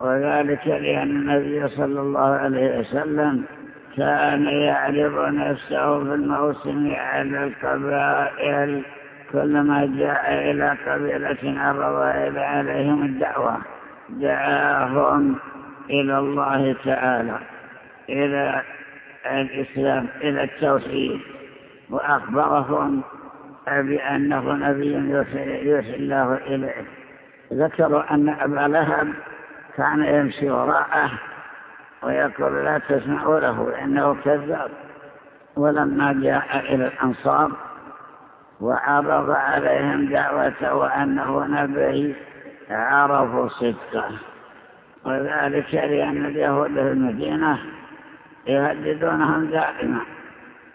وذلك لأن النبي صلى الله عليه وسلم كان يعرض نفسه في الموسم على القبائل كلما جاء إلى قبيلة عرض عليهم الدعوة دعاهم إلى الله تعالى إلى الإسلام إلى التوحيد وأخبرهم بأنه نبي يوحي الله إليه. ذكروا أن أبا لهب كان يمشي وراءه ويقول لا تسمعوا له إنه كذاب. ولما جاء إلى الأنصار وعرض عليهم دعوته وأنه نبي عرفوا صدقه. وذلك لأن اليهود في المدينة يهددونهم دائما.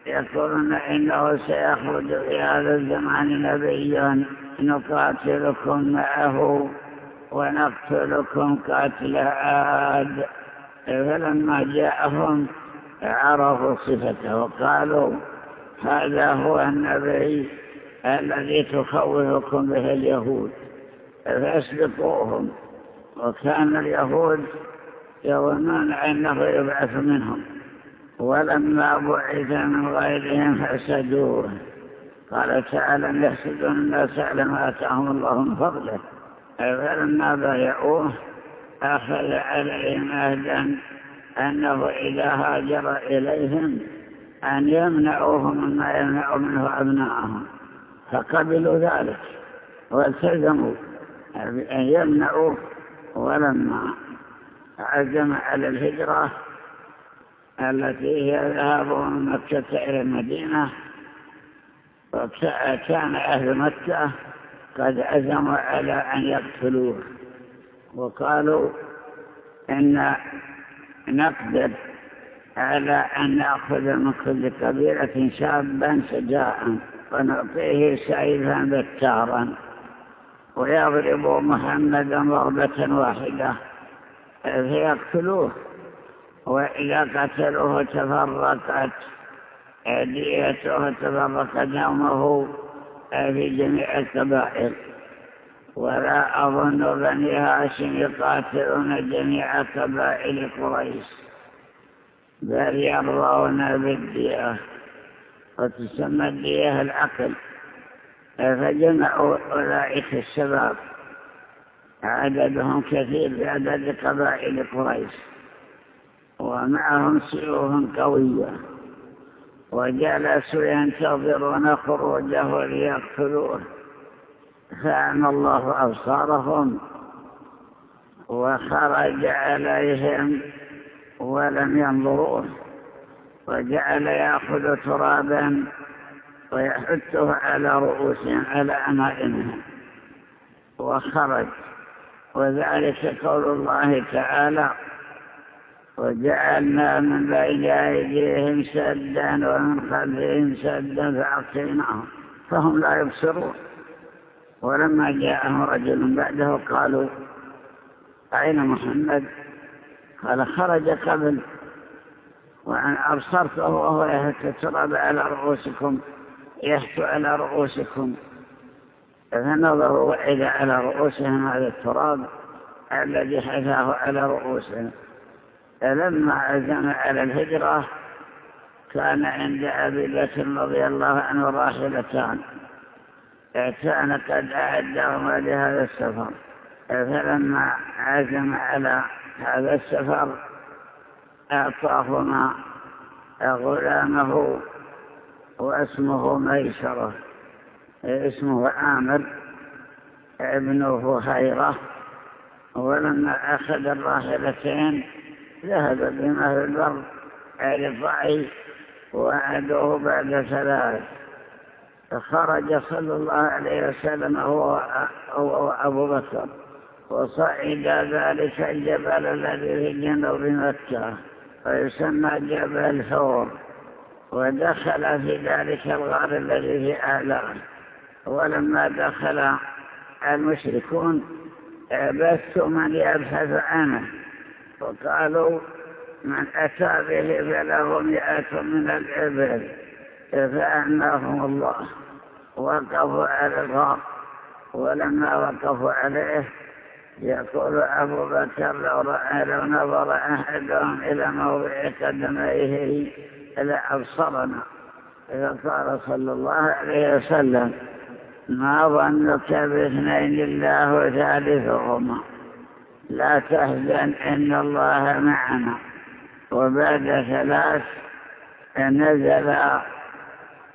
يقولون إنه سيخرج في هذا الزمان نبي نقاتلكم معه. ونقتلكم قتل عاد. فلما جاءهم عرفوا صفته وقالوا هذا هو النبي الذي تخوفكم به اليهود. فأسبقوهم وكان اليهود يظنون أنه يبعث منهم. ولما بعث من غيرهم فسدوه. قال تعالى يحسدون الناس على ما أتاهم الله من فضله. فلما بايعوه أخذ عليهم أهدا أنه إذا هاجر إليهم أن يمنعوه مما يمنع منه أبناءهم فقبلوا ذلك والتزموا أن يمنعوه ولما عزم على الهجرة التي هي ذهاب من مكة إلى المدينة وكان أهل مكة قد عزموا على أن يقتلوه. وقالوا إن نقدر على أن نأخذ من كل قبيلة شابا شجاعا ونعطيه سيفا بتارا ويضرب محمدا ضربة واحدة. فيقتلوه وإذا قتلوه تفرقت ديته تفرق نومه في جميع القبائل ولا أظن بني هاشم يقاتلون جميع قبائل قريش. بل يرضون بالدية. وتسمى الدية العقل. فجمعوا أولئك الشباب. عددهم كثير بعدد قبائل قريش. ومعهم سيوف قوية. وجلسوا ينتظرون خروجه ليقتلوه. فأن الله أبصارهم وخرج عليهم ولم ينظروه. وجعل يأخذ ترابا ويحته على رؤوسهم على أمائنهم وخرج. وذلك قول الله تعالى وجعلنا من بين أيديهم سدا ومن خلفهم سدا فأقتلناهم فهم لا يبصرون. ولما جاءهم رجل بعده قالوا أين محمد؟ قال خرج قبل. وأن أبصرته وهو يهت التراب على رؤوسكم يهت على رؤوسكم. فنظروا وإذا على رؤوسهم هذا التراب الذي حثاه على رؤوسهم. فلما عزم على الهجرة كان عند أبي بكر رضي الله عنه راحلتان. كان قد أعدهما لهذا السفر. فلما عزم على هذا السفر أعطاهما غلامه واسمه ميسرة اسمه عامر ابن فهيرة. ولما أخذ الراحلتين ذهب بهم أهل البر رفعي وعدوه بعد ثلاث. فخرج صلى الله عليه وسلم هو وأبو بكر. وصعد ذلك الجبل الذي في جنوب مكة ويسمى جبل ثور. ودخل في ذلك الغار الذي في أعلاه ولما دخل المشركون بثوا من يبحث عنه. وقالوا من أتى به فله مئة من الإبل. فأنهم الله. وقفوا على الغار. ولما وقفوا عليه يقول أبو بكر لو, رأى لو نظر أحدهم إلى موضع قدميه لأبصرنا. إذا قال صلى الله عليه وسلم ما ظنك باثنين الله ثالثهما؟ لا تهزن إن الله معنا. وبعد ثلاث نزل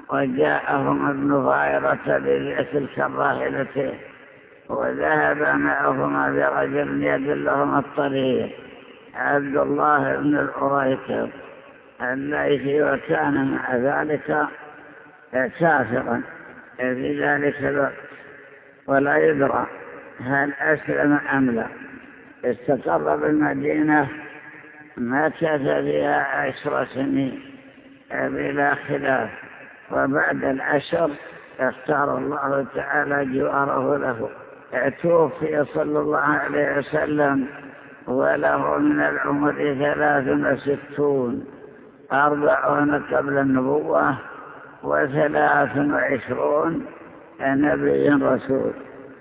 وجاءهم ابن ظاهرة بتلك الراحلتين وذهب معهما برجل يدلهم الطريق عبد الله بن الأريكب الليثي وكان مع ذلك كافرا. في ذلك الوقت ولا يدرى هل أسلم أم لا. استقر بالمدينة مكث فيها عشر سنين بلا خلاف. وبعد العشر اختار الله تعالى جواره له. توفي صلى الله عليه وسلم وله من العمر ثلاث وستون أربعون قبل النبوة وثلاث وعشرون نبي رسول.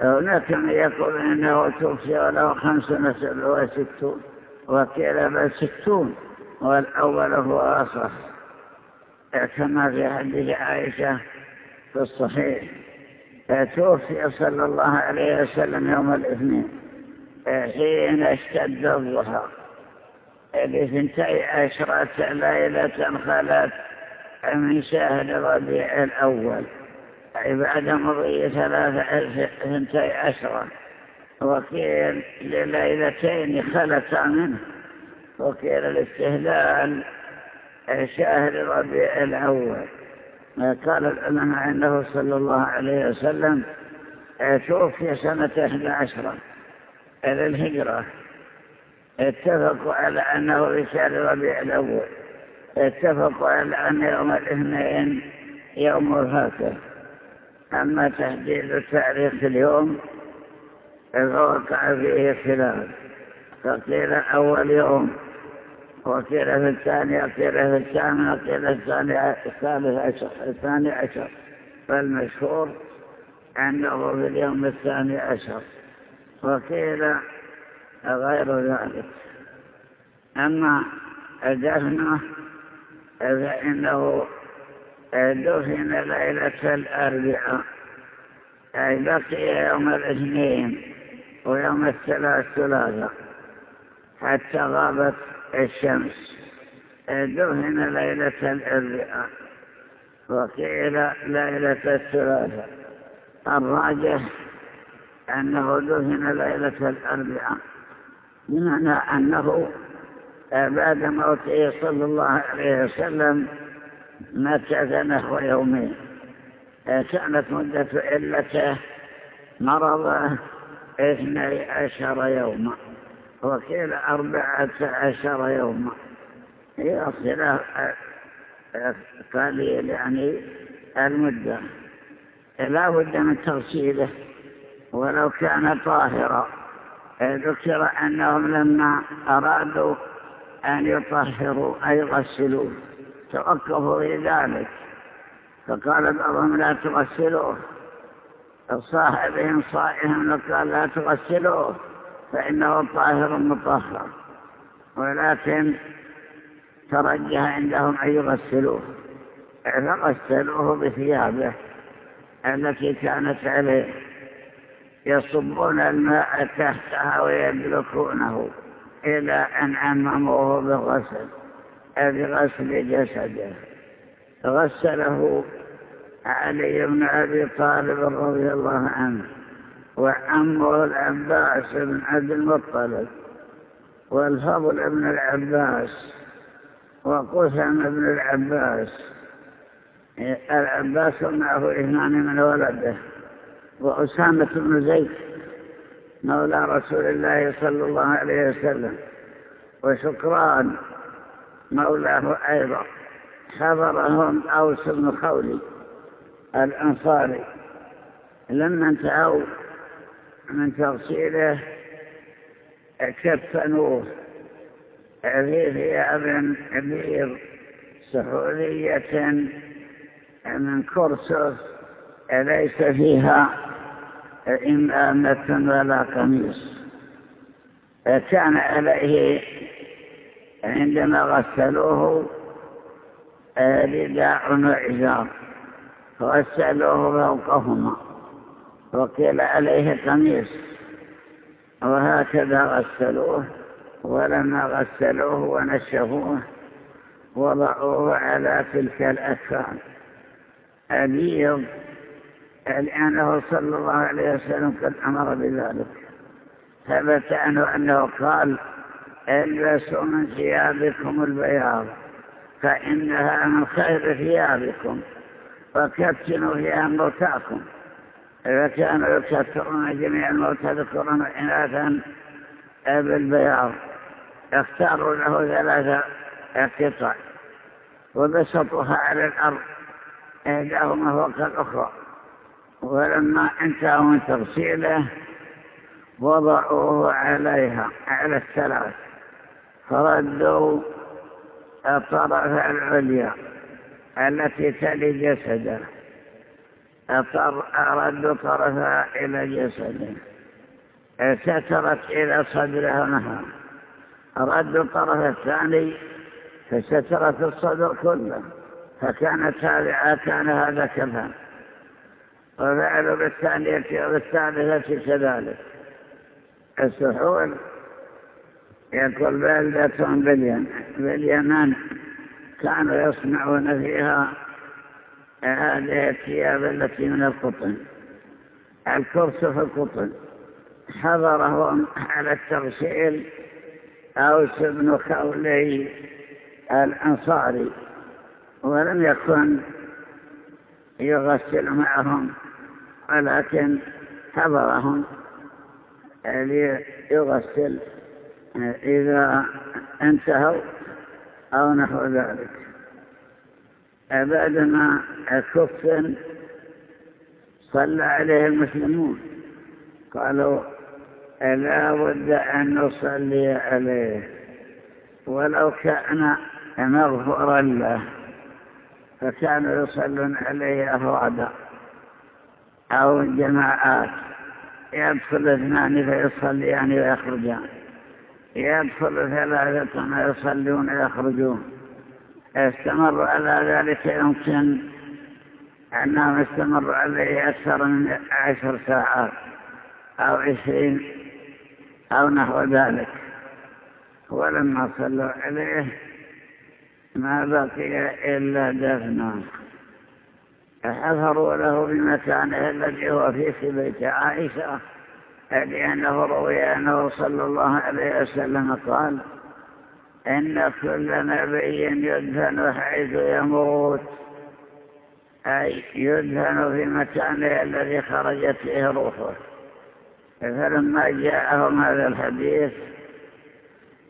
هناك من يقول إنه توفي وله خمس وستون وكيل بل ستون والأول هو أصح. كما في حديث عائشة في الصحيح. توفي صلى الله عليه وسلم يوم الاثنين حين اشتد الضحى لثنتي عشرة ليلة خلت من شهر ربيع الأول. بعد مضي ثلاثة ثنتي عشرة. وكيل لليلتين خلتا منه. وكيل الاستهلال شهر ربيع الأول. قال العلماء أنه صلى الله عليه وسلم توفي سنة 11 إلى الهجرة اتفقوا على أنه في شهر ربيع الأول. اتفقوا على أن يوم الاثنين يوم الفاتح أما تحديد تاريخ اليوم فوقع فيه خلاف فقيل أول يوم وقيل في الثاني وقيل في الثامن وقيل الثاني الثالث عشر الثاني عشر. فالمشهور أنه في اليوم الثاني عشر. وقيل غير ذلك. أما دفنه فإنه دفن ليلة الأربعاء. أي بقي يوم الاثنين ويوم الثلاث ثلاثة. حتى غابت الشمس. دفن ليلة الأربعاء. وقيل ليلة الثلاثة. الراجح أنه دفن ليلة الأربعاء. بمعنى أنه بعد موته صلى الله عليه وسلم مكث نحو يومين كانت مدة علته مرضه اثني عشر يوما وقيل أربعة عشر يوما. هي خلاف قليل يعني المدة. لا بد من تغسيله ولو كان طاهرا. ذكر أنهم لما أرادوا أن يطهروا أي يغسلوه. توقفوا في ذلك فقال بعضهم لا تغسلوه. صاحبهم صائهم قال لا تغسلوه فإنه طاهر مطهر. ولكن ترجح عندهم أن يغسلوه. فغسلوه بثيابه التي كانت عليه يصبون الماء تحتها ويدلكونه إلى أن عمموه بالغسل. بغسل جسده. غسله علي بن أبي طالب رضي الله عنه وعمه العباس بن عبد المطلب والفضل بن العباس وقسم بن العباس. العباس معه اثنان من ولده وأسامة بن زيد مولى رسول الله صلى الله عليه وسلم وشكران مولاه أيضا. حضرهم أوس بن خولي الأنصاري. لما انتهوا من تغسيله كفنوه في ثياب بيض سحولية من كرسف ليس فيها إمامة ولا قميص؟ كان عليه عندما غسلوه رداء وعزار فغسلوه فوقهما وقيل عليه قميص. وهكذا غسلوه ولما غسلوه ونشفوه وضعوه على تلك الأكفان. البيض لأنه صلى الله عليه وسلم قد أمر بذلك. ثبت عنه أنه قال البسوا من ثيابكم البياض فإنها من خير ثيابكم وكتنوا فيها موتاكم. إذا كانوا يكثرون جميع الموتى ذكرا إناثا بالبياض اختاروا له ثلاثة قطع وبسطوها على الأرض إحداهما فوق الأخرى. ولما انتهوا من تغسيله وضعوه عليها على الثلاث. فردوا الطرف العليا التي تلي جسده. ردوا طرفها إلى جسده. سترت إلى صدرها نهار. ردوا الطرف الثاني فسترت الصدر كله. فكانت هذه كان هذا كفان وفعلوا بالثانية وبالثالثة كذلك. السحول يقول بلدة باليمن كانوا يصنعون فيها هذه الثياب التي من القطن. الكرس في القطن. حضرهم على التغسيل أوس بن خولي الأنصاري ولم يكن يغسل معهم ولكن حضرهم ليغسل إذا انتهوا أو نحو ذلك. بعدما كف صلى عليه المسلمون. قالوا لا بد أن نصلي عليه. ولو كان مغفورا له. فكانوا يصلون عليه أفرادا أو جماعات. يدخل اثنان فيصليان ويخرجان. يدخل ثلاثة ويصلون ويخرجون. استمروا على ذلك يمكن. أنهم استمروا عليه أكثر من عشر ساعات أو عشرين أو نحو ذلك. ولما صلوا عليه ما بقي إلا دفنه. حفروا له بمكانه الذي هو فيه في بيت عائشة. لأنه روي أنه صلى الله عليه وسلم قال إن كل نبي يدهن حيث يموت أي يدهن في مكانه الذي خرجت فيه روحه. فلما جاءهم هذا الحديث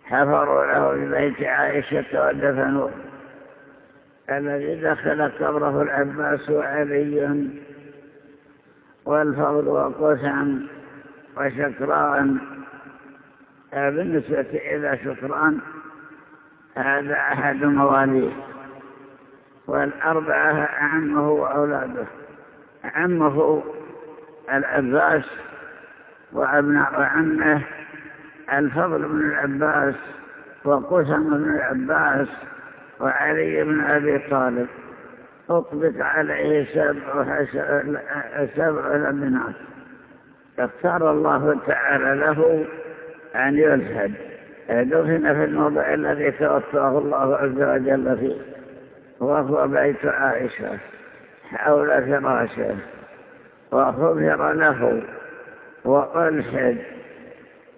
حفروا له ببيت عائشة ودفنوه. الذي دخل قبره العباس وعلي والفضل وقسم وشكران. بالنسبة إلى شكران هذا أحد مواليه والأربعة عمه وأولاده عمه العباس وأبناء عمه الفضل بن العباس وقسم بن العباس وعلي بن أبي طالب أطبق عليه سبع, سبع لبنات. اختار الله تعالى له أن يلحد دفن في الموضع الذي توفاه الله عز وجل فيه وهو بيت عائشة حول فراشه. وخفر له وألحد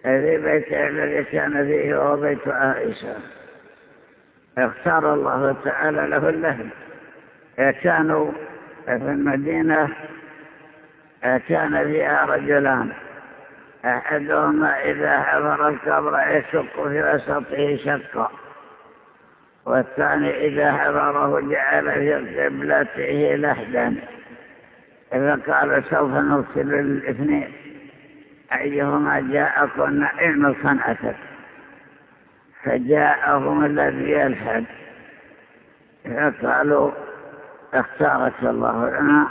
في بيته الذي كان فيه وهو بيت عائشة. اختار الله تعالى له اللهب. كانوا في المدينة كان فيها رجلان. أحدهما إذا حفر القبر يشق في وسطه شقا والثاني إذا حفره جعل في قبلته لحدا. إذا قال سوف نرسل الاثنين. أيهما جاءكم علم صنعتك. فجاءهم الذي يلحد. فقالوا اختارك الله لنا.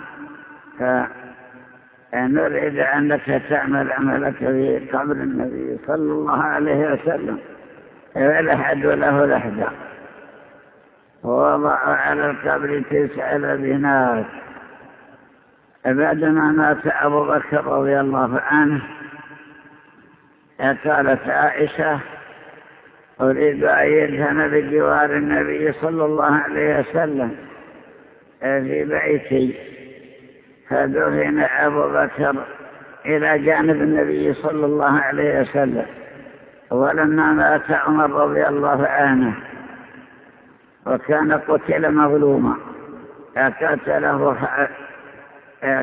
نريد أنك تعمل عملك في قبر النبي صلى الله عليه وسلم. ولحد له لحدا ووضع على القبر تسع لبنات. بعدما مات أبو بكر رضي الله عنه قالت عائشة أريد أن يدهن بجوار النبي صلى الله عليه وسلم في بيتي. فدهن أبو بكر إلى جانب النبي صلى الله عليه وسلم ولما مات عمر رضي الله عنه وكان قتل مظلوما. قتله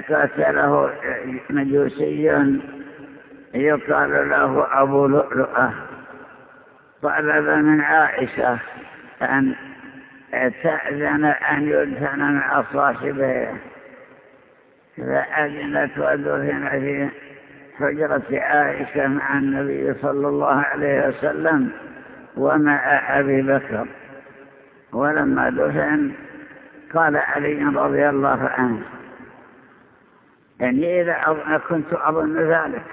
قتله مجوسي يقال له أبو لؤلؤة. طلب من عائشة أن تأذن أن يدفن مع صاحبه فأذنت ودفن في حجرة عائشة مع النبي صلى الله عليه وسلم ومع أبي بكر. ولما دفن قال علي رضي الله عنه يعني إذا كنت أظن ذلك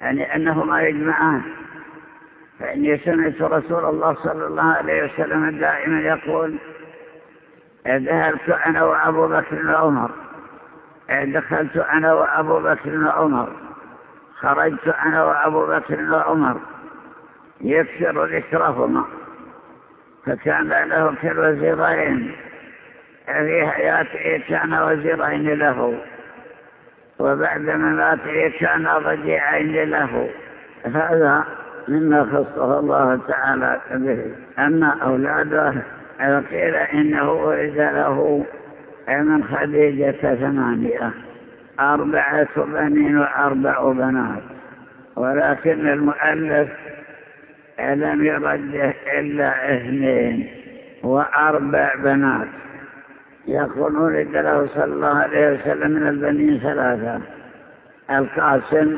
يعني أنهما يجمعان. فإني سمعت رسول الله صلى الله عليه وسلم دائما يقول ذهبت أنا وأبو بكر وعمر. دخلت أنا وأبو بكر وعمر. خرجت أنا وأبو بكر وعمر. يكثر ذكرهما. فكان له كالوزيرين في حياته كان وزيرين له. وبعد مماته كان رجيعين له. هذا مما خصه الله تعالى به. أما أولاده قيل إنه ولد له من خديجة ثمانية أربعة بنين وأربع بنات ولكن المؤلف لم يرده إلا اثنين وأربع بنات. يقول ولد له صلى الله عليه وسلم من البنين ثلاثة القاسم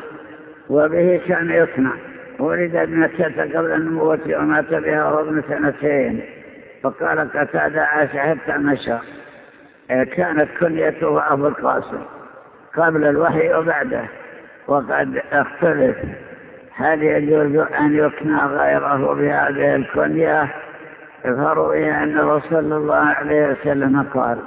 وبه كان يقنع ولد ابنة قبل النبوة ومات بها وهو ابن سنتين. فقال قتادة عاش حتى مشى كانت كنيته أبو القاسم قبل الوحي وبعده وقد اختلف هل يجوز أن يكنى غيره بهذه الكنية؟ فروي أنه صلى الله عليه وسلم قال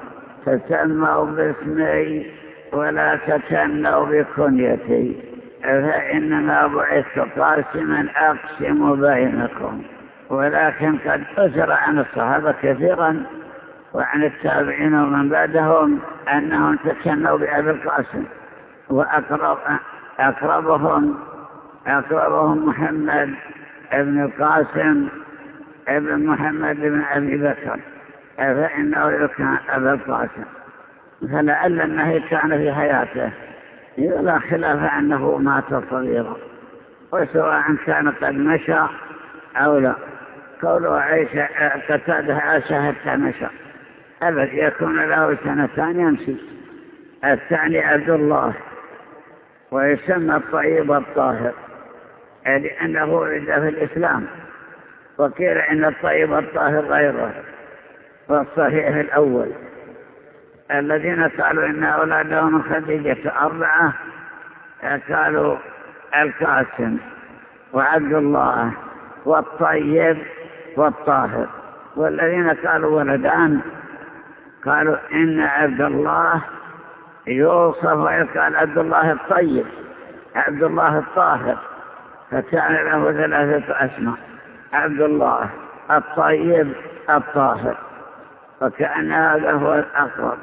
تسموا باسمي ولا تكنوا بكنيتي فإنما بعثت قاسما أقسم بينكم ولكن قد أسر عن الصحابة كثيرا وعن التابعين ومن بعدهم أنهم تكنوا بأبي القاسم وأقرب أقربهم أقربهم محمد ابن القاسم ابن محمد بن أبي بكر. فإنه يكون أبا القاسم. فلعل النهي كان في حياته. لا خلاف أنه مات صغيرا. وسواء كان قد مشى أو لا. قوله عيسى قتاده عاش حتى مشى. أبد يكون له سنتان يمشي. الثاني عبد الله ويسمى الطيب الطاهر لأنه ولد في الإسلام. وقيل إن الطيب الطاهر غيره والصحيح الأول. الذين قالوا إن أولادهم خديجة أربعة قالوا القاسم وعبد الله والطيب والطاهر. والذين قالوا ولدان قالوا إن عبد الله يوصف ويقال عبد الله الطيب عبد الله الطاهر. فكان له ثلاثة أسماء عبد الله الطيب الطاهر وكأن هذا هو الأقرب.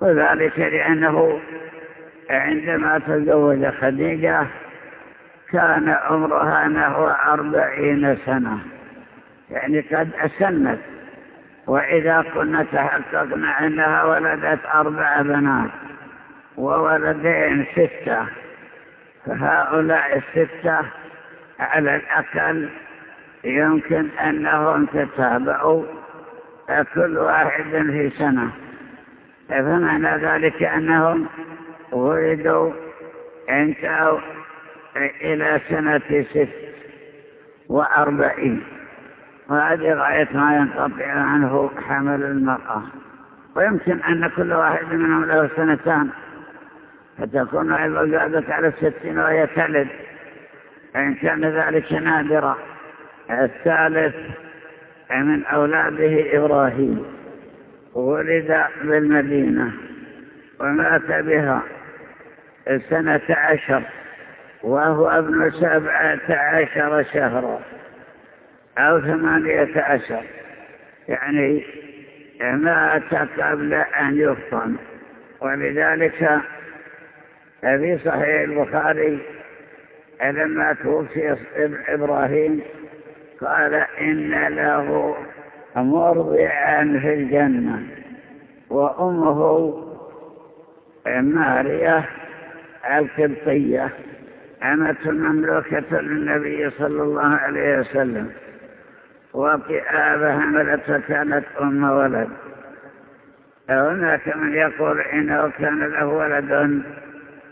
وذلك لأنه عندما تزوج خديجة كان عمرها نحو أربعين سنة يعني قد أسنت. وإذا كنا تحققنا أنها ولدت أربع بنات وولدين ستة فهؤلاء الستة على الأقل يمكن أنهم تتابعوا كل واحد في سنة. فمعنى ذلك أنهم ولدوا انتهوا إلى سنة ست وأربعين. وهذه غاية ما ينقطع عنه حمل المرأة. ويمكن أن كل واحد منهم له سنتان. فتكون أيضا زادت على الستين وهي تلد. إن كان ذلك نادرا. الثالث من أولاده إبراهيم. ولد بالمدينة. ومات بها سنة عشر. وهو ابن سبعة عشر شهرا. أو ثمانية عشر. يعني مات قبل أن يفطن. ولذلك في صحيح البخاري لما توفي إبراهيم قال إن له مرضعا في الجنة وأمه مارية القبطية أمة مملوكة للنبي صلى الله عليه وسلم. وقئابها ملت كانت أم ولد. هناك من يقول إنه كان له ولد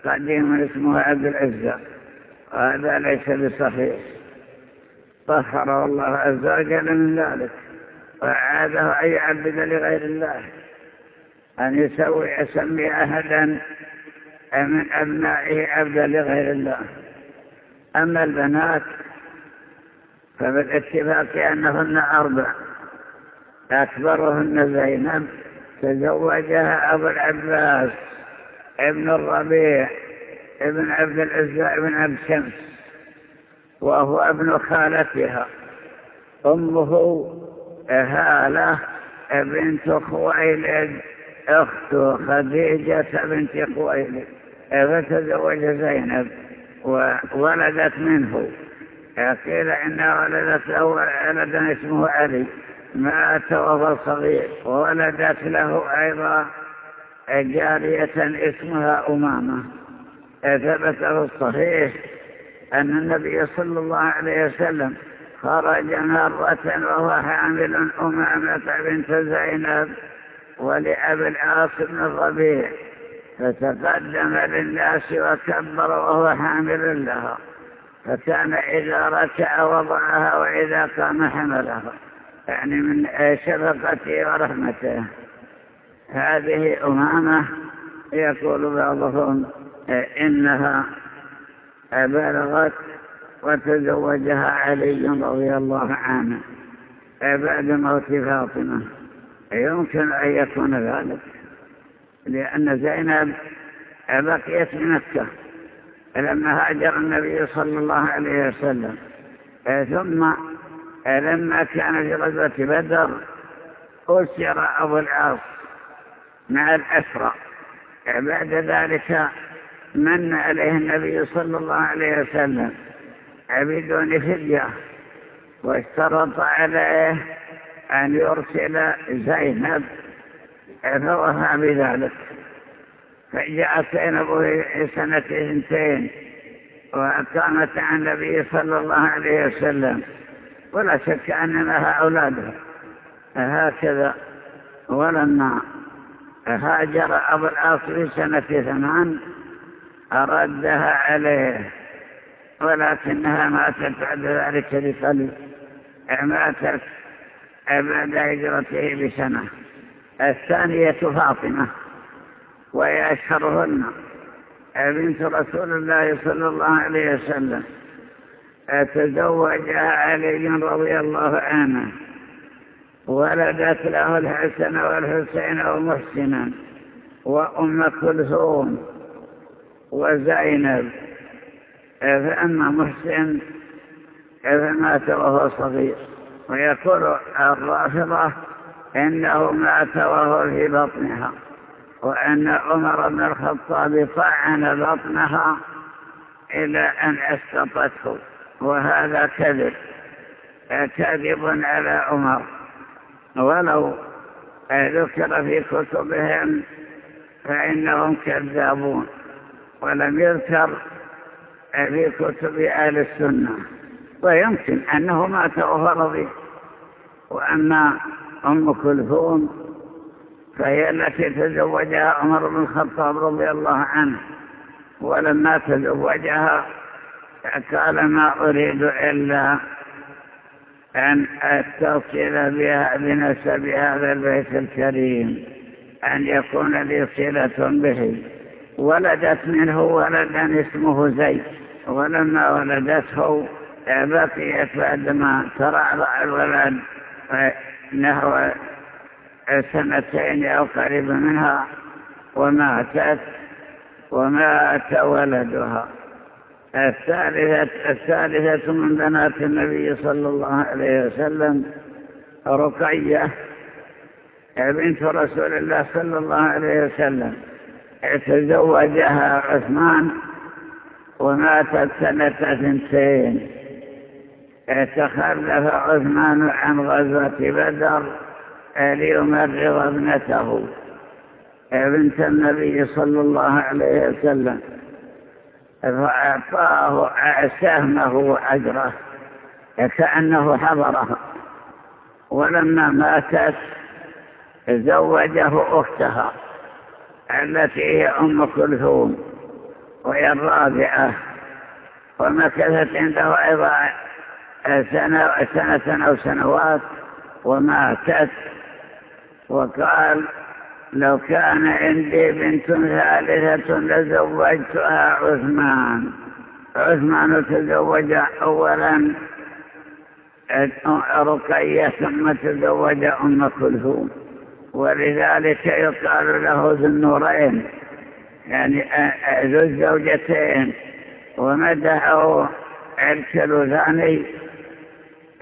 قديم اسمه عبد العزة. وهذا ليس بصحيح. طهر الله عز وجل من ذلك. وعاده أن يعبد لغير الله. أن يسوي يسمي أحدا من أبنائه عبدا لغير الله. أما البنات فبالاتفاق أنهن أربع. أكبرهن زينب تزوجها أبو العباس ابن الربيع ابن عبد العزة ابن عبد شمس وهو ابن خالتها. أمه هالة بنت خويلد أخت خديجة بنت خويلد فتزوج زينب وولدت منه. قيل إنها ولدت له ولدا اسمه علي مات وهو صغير وولدت له أيضا جارية اسمها أمامة. ثبت في الصحيح أن النبي صلى الله عليه وسلم خرج مرة وهو حامل أمامة بنت زينب ولأبي العاص بن الربيع فتقدم للناس وكبر وهو حامل لها. فكان إذا ركع وضعها وإذا قام حملها يعني من شفقته ورحمته. هذه أمامة يقول بعضهم إنها بلغت وتزوجها علي رضي الله عنه. بعد موت فاطمة. يمكن أن يكون ذلك. لأن زينب بقيت بمكة لما هاجر النبي صلى الله عليه وسلم ثم لما كان في غزوة بدر أسر أبو العاص مع الأسرى. بعد ذلك من عليه النبي صلى الله عليه وسلم بدون فدية. واشترط عليه أن يرسل زينب فوفى بذلك. فجاءت زينب في سنة اثنتين وأقامت عن النبي صلى الله عليه وسلم ولا شك أن لها أولادها هكذا ولما هاجر أبو العاص في سنة ثمان أردها عليه ولكنها ماتت بعد ذلك بقليل ماتت بعد هجرته بسنة. الثانية فاطمة. وهي أشهرهن بنت رسول الله صلى الله عليه وسلم. تزوجها علي رضي الله عنه. ولدت له الحسن والحسين ومحسنا وأم كلثوم وزينب. فأما محسن فمات وهو صغير. ويقول الرافضة إنه مات وهو في بطنها. وأن عمر بن الخطاب طعن بطنها إلى أن أسقطته وهذا كذب كذب على عمر. ولو ذكر في كتبهم فإنهم كذابون ولم يذكر في كتب أهل السنة. ويمكن أنه مات وهو وأما أم كلثوم فهي التي تزوجها عمر بن الخطاب رضي الله عنه. ولما تزوجها قال ما أريد إلا أن أتصل بها بنسب هذا البيت الكريم أن يكون لي صلة به. ولدت منه ولدا اسمه زيد. ولما ولدته بقيت بعدما ترعرع الولد نحو سنتين أو قريب منها وماتت ومات ولدها. الثالثة, الثالثة من بنات النبي صلى الله عليه وسلم رقية بنت رسول الله صلى الله عليه وسلم. تزوجها عثمان وماتت سنة ثنتين تخلف عثمان عن غزوة بدر ليمرض ابنته بنت النبي صلى الله عليه وسلم. فأعطاه سهمه وأجره كأنه حضرها ولما ماتت زوجه أختها التي هي أم كلثوم وهي الرابعة ومكثت عنده أيضا سنة أو سنوات وماتت. وقال لو كان عندي بنت ثالثة لزوجتها عثمان. عثمان تزوج أولا رقية ثم تزوج أم كلثوم. ولذلك يقال له ذو النورين يعني ذو الزوجتين. ومدحه الكلوثاني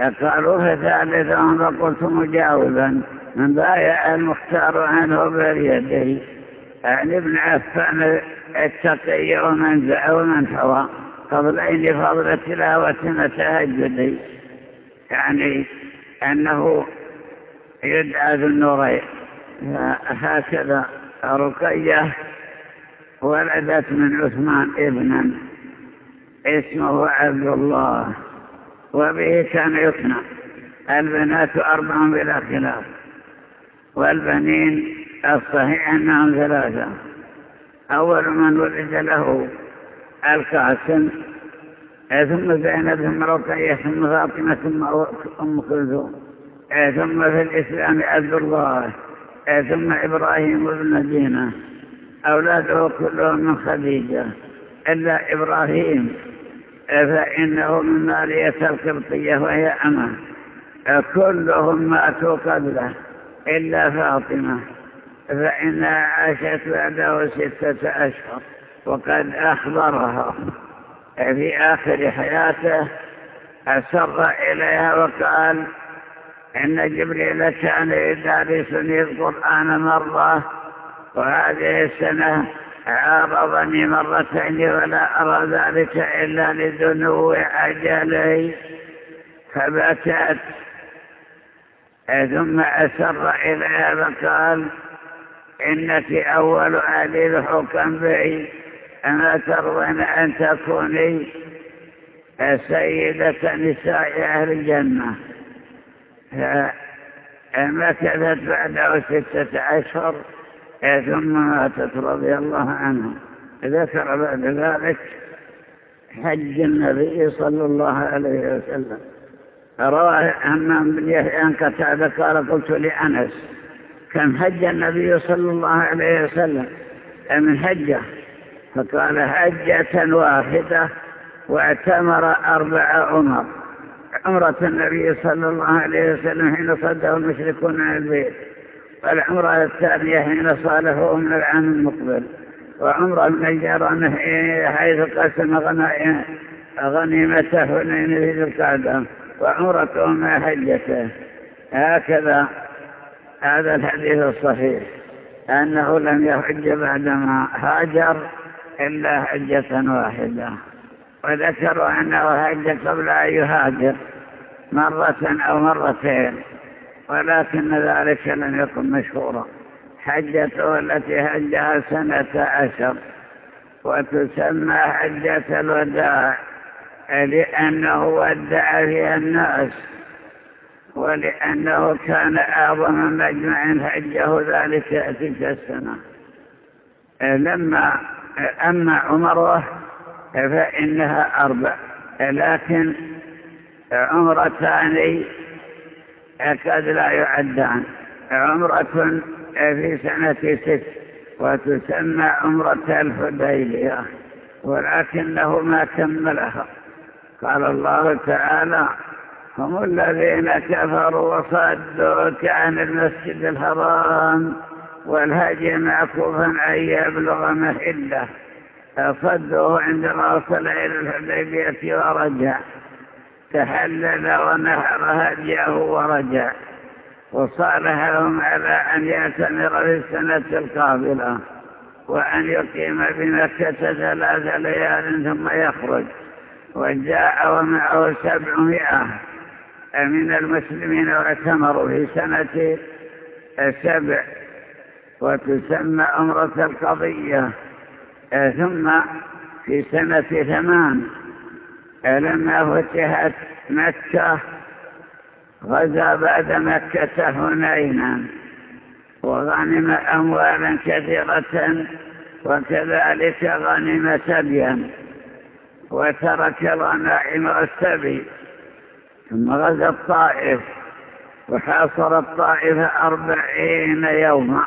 قالوا فثالثهم فقلت مجاوبا من بايع المختار عنه باليدي يعني ابن عفان التقي ومن ومن حوى فضلين فضل تلاوة تهجدي يعني أنه يدعى ذو النورين هكذا رقية ولدت من عثمان ابنا. اسمه عبد الله. وبه كان يقنع البنات أربع بلا خلاف. والبنين الصحيح أنهم ثلاثة. أول من ولد له القاسم ثم زينب ثم رقية ثم فاطمة ثم أم كلثوم. ثم في الإسلام عبد الله ثم إبراهيم بن دينة أولاده كلهم من خديجة. إلا إبراهيم فإنه من مالية القبطية وهي أمة. كلهم ماتوا قبله إلا فاطمة. فإنها عاشت بعده ستة أشهر وقد أخبرها. في آخر حياته أسر إليها وقال إن جبريل كان يدارسني القرآن مرة وهذه السنة عارضني مرتين ولا أرى ذلك إلا لدنو أجلي. فبكت. ثم أسر إليها فقال إنك أول أهل الحكم بي. أما ترضين أن تكوني سيدة نساء أهل الجنة. فمكثت بعده ستة أشهر. ثم ماتت رضي الله عنها ذكر بعد ذلك حج النبي صلى الله عليه وسلم. رواه أمام بن يحيى أن قتادة قال قلت لأنس كم حج النبي صلى الله عليه وسلم؟ من حجه فقال حجة واحدة واعتمر أربع عمر. عمرة النبي صلى الله عليه وسلم حين صده المشركون عن البيت. والعمرة الثانية حين صالحوا من العام المقبل. وعمرة النجارة حيث قسم غنيمته هنين في القعدة. وعمرته ما حجته. هكذا هذا الحديث الصحيح. أنه لم يحج بعدما هاجر إلا حجة واحدة. وذكروا أنه حج قبل أن يهاجر مرة أو مرتين. ولكن ذلك لم يكن مشهورا. حجته التي حجها سنة عشر وتسمى حجة الوداع لأنه ودع فيها الناس ولأنه كان أعظم مجمع حجه ذلك تلك السنة. لما أما عمره فإنها أربع لكن عمرتان قد لا يعدان عمرة في سنة ست وتسمى عمرة الحديبية ولكنه ما كملها قال الله تعالى هم الذين كفروا وصدوك عن المسجد الحرام والهدي معكوفا أن يبلغ محلة صدوه عندما وصل إلى الحديبية ورجع. تحلل ونحر هديه ورجع. وصالحهم على أن يعتمر في السنة القابلة وأن يقيم بمكة ثلاث ليال ثم يخرج. وجاء ومعه سبعمائة. من المسلمين واعتمروا في سنة سبع وتسمى أمرة القضية. ثم في سنة ثمان. لما فتحت مكة غزا بعد مكة هنينا وغنم أموالا كثيرة وكذلك غنم سبيا. وترك الغنائم والسبي. ثم غزا الطائف. وحاصر الطائف أربعين يوما.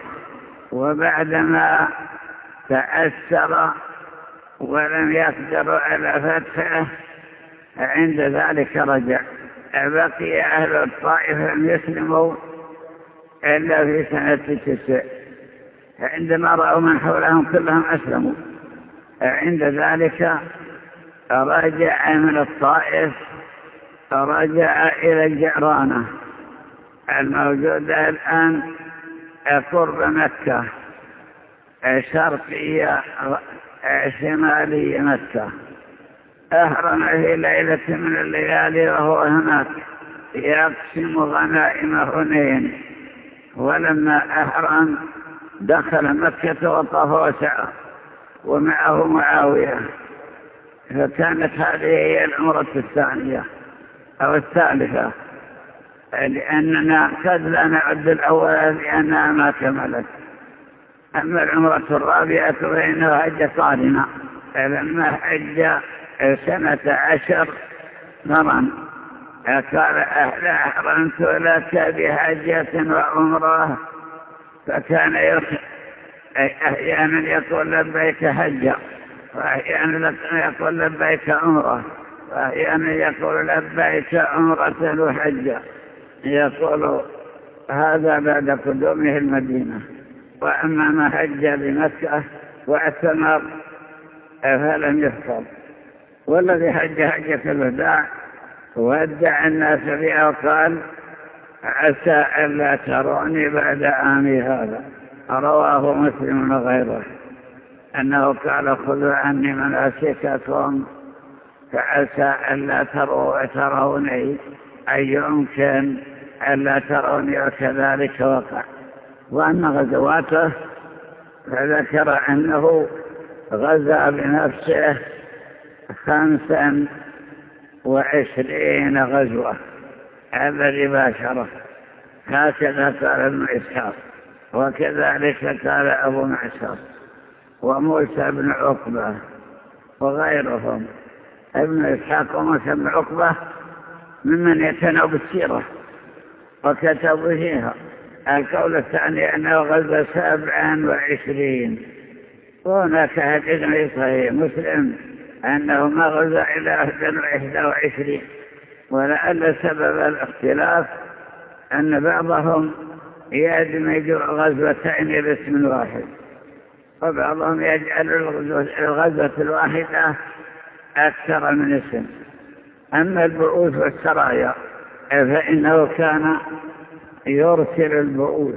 وبعدما تأثر ولم يقدر على فتحه عند ذلك رجع. بقي أهل الطائف لم يسلموا إلا في سنة تسع. عندما رأوا من حولهم كلهم أسلموا. عند ذلك رجع من الطائف رجع إلى الجعرانة الموجودة الآن قرب مكة شرقية شمالية مكة. أهرم في ليلة من الليالي وهو هناك يقسم غنائم هنين ولما أهرم دخل مكة وطاف وسعى ومعه معاوية. فكانت هذه هي العمرة الثانية أو الثالثة. لأننا قد لا نعد الأول لأنها ما كملت. أما العمرة الرابعة فإنها حج قارنة لما حج سنة عشر مرا قال أهل أحرمت لك بحجة وعمرة. فكان أحيانا يقول لبيك حجة وأحيانا يقول لبيك عمرة وأحيانا يقول لبيك عمرة وحجة يقول هذا بعد قدومه المدينة. وأما ما حج بمكة واعتمر فلم يحفظ. والذي حج حجة الوداع ودع الناس بها وقال عسى ألا تروني بعد عامي هذا. رواه مسلم وغيره. أنه قال خذوا عني مناسككم فعسى ألا تروا تروني أي يمكن ألا تروني وكذلك وقع. وأما غزواته فذكر أنه غزا بنفسه خمسا وعشرين غزوة. الذي باشره. هكذا قال ابن إسحاق وكذلك قال أبو معشر وموسى بن عقبة وغيرهم. ابن إسحاق وموسى بن عقبة ممن يتنوا بالسيرة وكتبوا فيها. القول الثاني أنه غزة سبعا وعشرين. وهناك حديث صحيح مسلم. أنه ما غزا إلى أهدا وإحدى وعشرين. ولعل سبب الاختلاف أن بعضهم يدمج غزوتين باسم واحد وبعضهم يجعل الغزوة الواحدة أكثر من اسم. أما البعوث والسرايا فإنه كان يرسل البعوث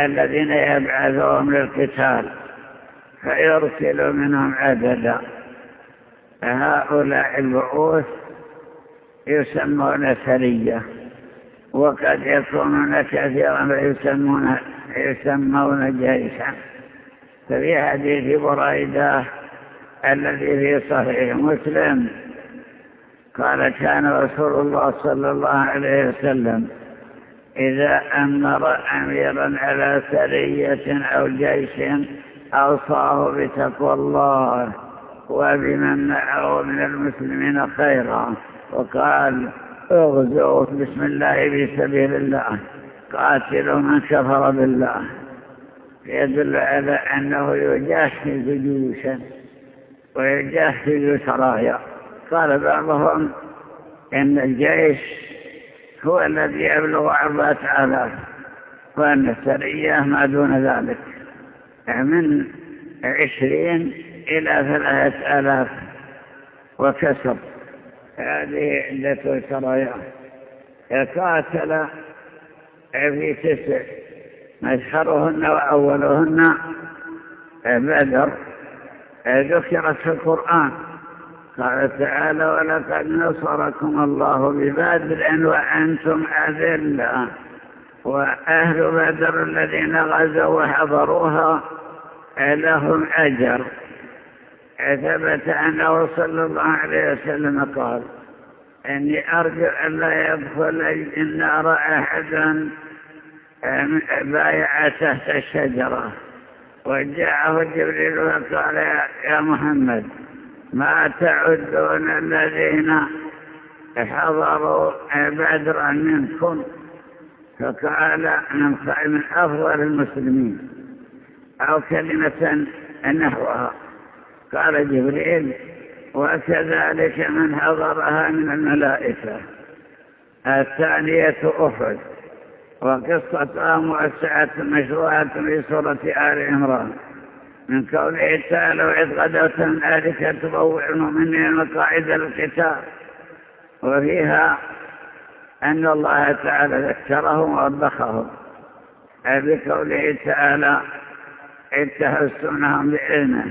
الذين يبعثهم للقتال. فيرسل منهم عددا. هؤلاء البعوث يسمون سرية وقد يكونون كثيرا فيسمون يسمون جيشا. ففي حديث بريدة الذي في صحيح مسلم قال كان رسول الله صلى الله عليه وسلم إذا أمر أميرا على سرية أو جيش أوصاه بتقوى الله وبمن معه من المسلمين خيرا وقال اغزوا بسم الله في سبيل الله قاتلوا من كفر بالله. يدل على أنه يجهز جيوشا ويجهز سرايا قال بعضهم إن الجيش هو الذي يبلغ أربعة آلاف وأن السرية ما دون ذلك. من عشرين إلى ثلاثة آلاف وكسر هذه عدة سرايا قاتل في تسع. مشهرهن وأولهن. بدر. ذكرت في القرآن. قال تعالى ولقد نصركم الله ببدر وأنتم أذلة. وأهل بدر الذين غزوا وحضروها لهم أجر. ثبت أنه صلى الله عليه وسلم قال إني أرجو أن لا يدخل النار أحدا بايع تحت الشجرة. وجاءه جبريل وقال يا محمد ما تعدون الذين حضروا بدرا منكم؟ فقال من أفضل المسلمين. أو كلمة نحوها. قال جبريل وكذلك من حضرها من الملائكة. الثانية أحد. وقصة موسعة مشروعة في سورة آل عمران. من قوله تعالى وإذ غدوت من أهلك تبوع المؤمنين مقاعد القتال. وفيها أن الله تعالى ذكرهم ووبخهم بقوله تعالى تحسونهم بإذنه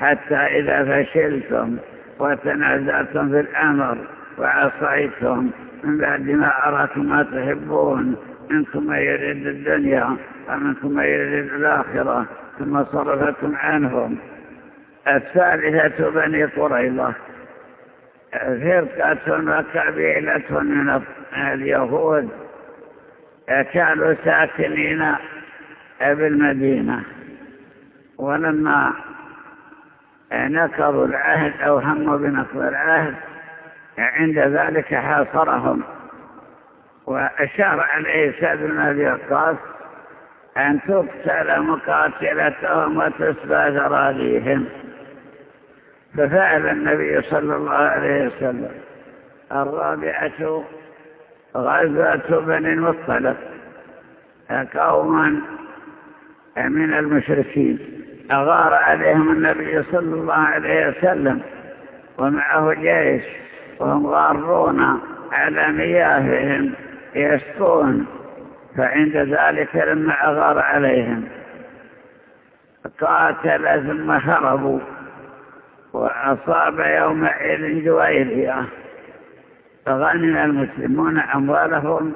حتى إذا فشلتم وتنازعتم في الأمر وعصيتم من بعد ما أراكم ما تحبون منكم من يريد الدنيا ومنكم من يريد الآخرة ثم صرفتم عنهم. الثالثة بني قريظة. فرقة وكبيلة من اليهود. كانوا ساكنين بالمدينة. ولما نكروا العهد أو هموا بنقض العهد عند ذلك حاصرهم. وأشار عليه سعد بن أبي وقاص أن تقتل مقاتلتهم وتسبى ذراريهم ففعل النبي صلى الله عليه وسلم. الرابعة غزوة بني المطلق قوما من المشركين. أغار عليهم النبي صلى الله عليه وسلم ومعه جيش وهم غارون على مياههم يسقون فعند ذلك لما أغار عليهم. قاتل ثم هربوا وأصاب يومئذ جويرية. فغنم المسلمون أموالهم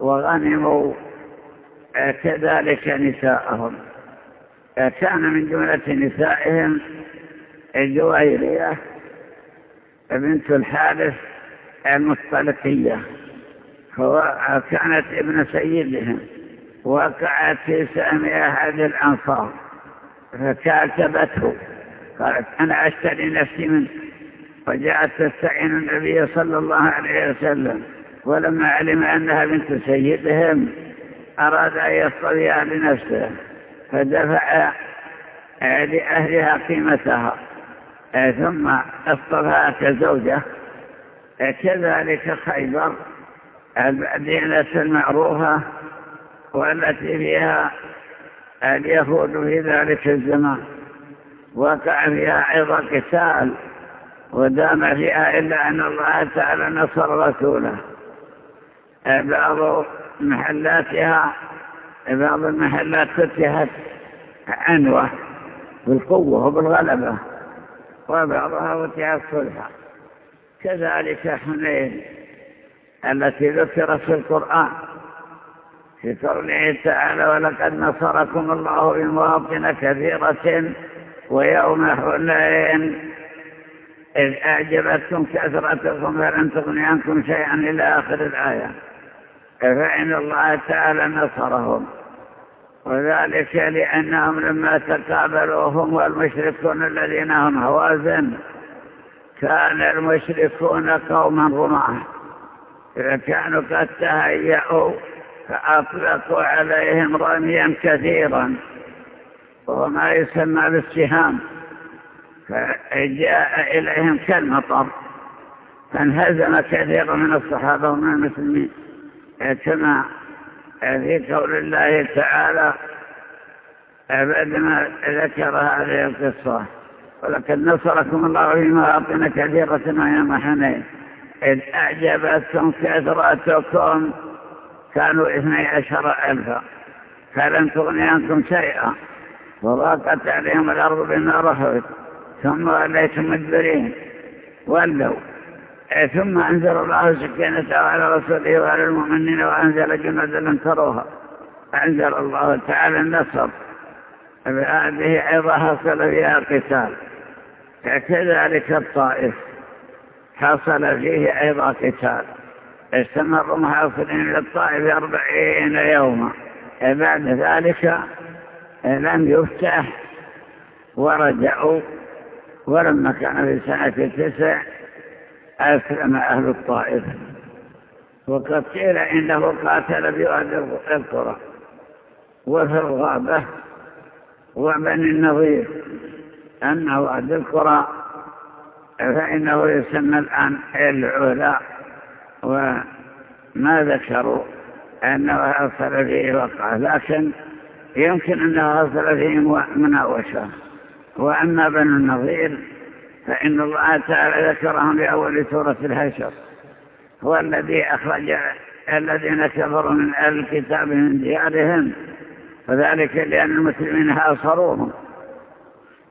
وغنموا كذلك نساءهم. كان من جملة نسائهم الجويرية بنت الحارث المصطلقية. كانت ابن سيدهم وقعت في سهم أحد الأنصار فكاتبته قالت أنا أشتري نفسي منك. وجاءت تستعين النبي صلى الله عليه وسلم ولما علم أنها بنت سيدهم أراد أن يصطفيها لنفسه. فدفع لأهلها قيمتها. ثم اصطفاها كزوجة كذلك خيبر المدينة المعروفة والتي فيها اليهود في ذلك الزمان. وقع فيها أيضا قتال ودام فيها إلا أن الله تعالى نصر رسوله. بعض محلاتها بعض المحلات فتحت عنوة بالقوة وبالغلبة وبعضها فتحت صلحا كذلك حنين التي ذكرت في القرآن في قوله تعالى ولقد نصركم الله بمواطن كثيرة ويوم حنين إذ أعجبتكم كثرتكم فلن تغني عنكم شيئا إلى آخر الآية. فإن الله تعالى نصرهم. وذلك لأنهم لما تقابلوا هم والمشركون الذين هم هوازن كان المشركون قوما رماة. كانوا قد تهيأوا فأطلقوا عليهم رميا كثيرا وهو ما يسمى بالسهام. فجاء إليهم كالمطر فانهزم كثير من الصحابة ومن المسلمين. كما في قول الله تعالى بعدما ذكر هذه القصة. ولقد نصركم الله في مواطن كثيرة ويوم حنين. إذ أعجبتكم كثرتكم كانوا اثني عشر ألفا فلن تغني عنكم شيئا. وضاقت عليهم الأرض بما رحبت ثم وليتم مدبرين ولوا. ثم أنزل الله سكينته على رسوله وعلى المؤمنين وأنزل جنودا لم تروها. أنزل الله تعالى النصر. بهذه أيضا حصل فيها قتال. كذلك الطائف. حصل فيه أيضا قتال. استمر محاصرين للطائف أربعين يوما. بعد ذلك لم يفتح ورجعوا. ولما كان في سنة تسع أسلم أهل الطائف. وقد قيل إنه قاتل بوادي القرى وفي الغابة وبني النظير. أما وادي القرى فإنه يسمى الآن العلا. وما ذكروا أنه حصل فيه وقع لكن يمكن أنه حصل فيه مناوشة وأما بنو النظير فإن الله تعالى ذكرهم في أول سورة الهشر هو الذي أخرج الذين كفروا من أهل الكتاب من ديارهم وذلك لأن المسلمين حاصروهم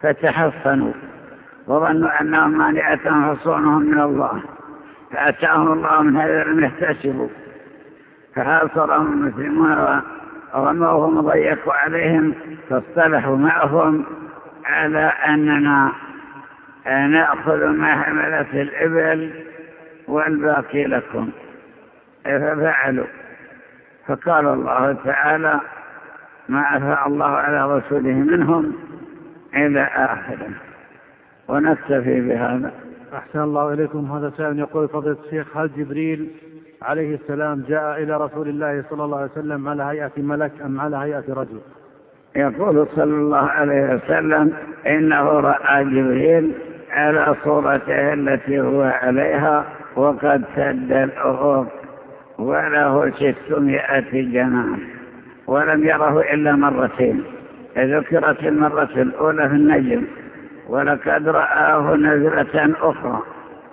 فتحصنوا وظنوا أنهم مانعتهم حصونهم من الله فأتاهم الله من هذا لم يحتسبوا فحاصرهم المسلمون ورموهم وضيقوا عليهم فاصطلحوا معهم على أننا نأخذ ما حملت الإبل والباقي لكم. ففعلوا فقال الله تعالى ما أفاء الله على رسوله منهم إلى آخره ونكتفي بهذا. أحسن الله إليكم. هذا سائل يقول فضيلة الشيخ هل جبريل عليه السلام جاء إلى رسول الله صلى الله عليه وسلم على هيئة ملك أم على هيئة رجل؟ يقول صلى الله عليه وسلم إنه رأى جبريل على صورته التي هو عليها وقد سد الأفق وله ستمائة جناح ولم يره إلا مرتين. ذكرت المرة الأولى في النجم ولقد رآه نزلة أخرى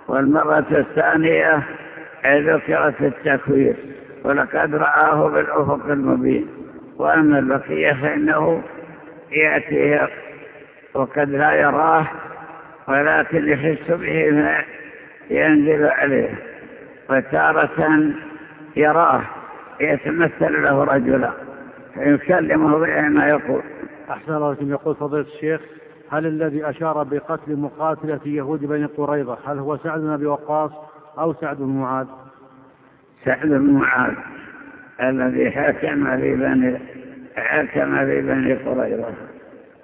والمرة الثانية ذكرت التكوير ولقد رآه بالأفق المبين. وأما البقية فإنه يأتيه وقد لا يراه ولكن يحس به ينزل عليه وتارة يراه يتمثل له رجلا فيكلمه بما يقول. أحسن الله لكم يقول فضيلة الشيخ هل الذي أشار بقتل مقاتلة يهود بني قريظة هل هو سعد بن أبي وقاص أو سعد بن معاذ؟ سعد بن معاذ. الذي حكم في بني حكم في بني قريظة.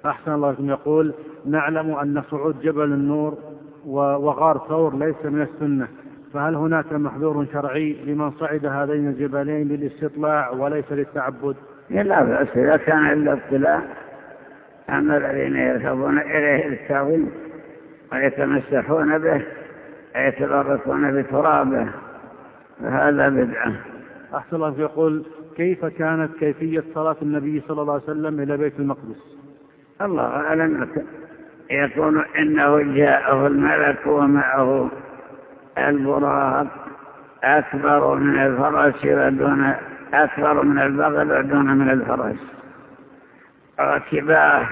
أحسن الله لكم يقول نعلم أن صعود جبل النور وغار ثور ليس من السنة فهل هناك محذور شرعي لمن صعد هذين الجبلين للاستطلاع وليس للتعبد؟ لا بأس إذا كان ابتلاء أما الذين يركبون إليه التعظيم ويتمسحون به ويتبركون بترابه فهذا بدعة. أحسن الله يقول كيف كانت كيفية صلاة النبي صلى الله عليه وسلم إلى بيت المقدس؟ الله أعلم. يقول إنه جاءه الملك ومعه البراق أكبر من الفرس ودون أكبر من البغل ودون من الفرس. ركباه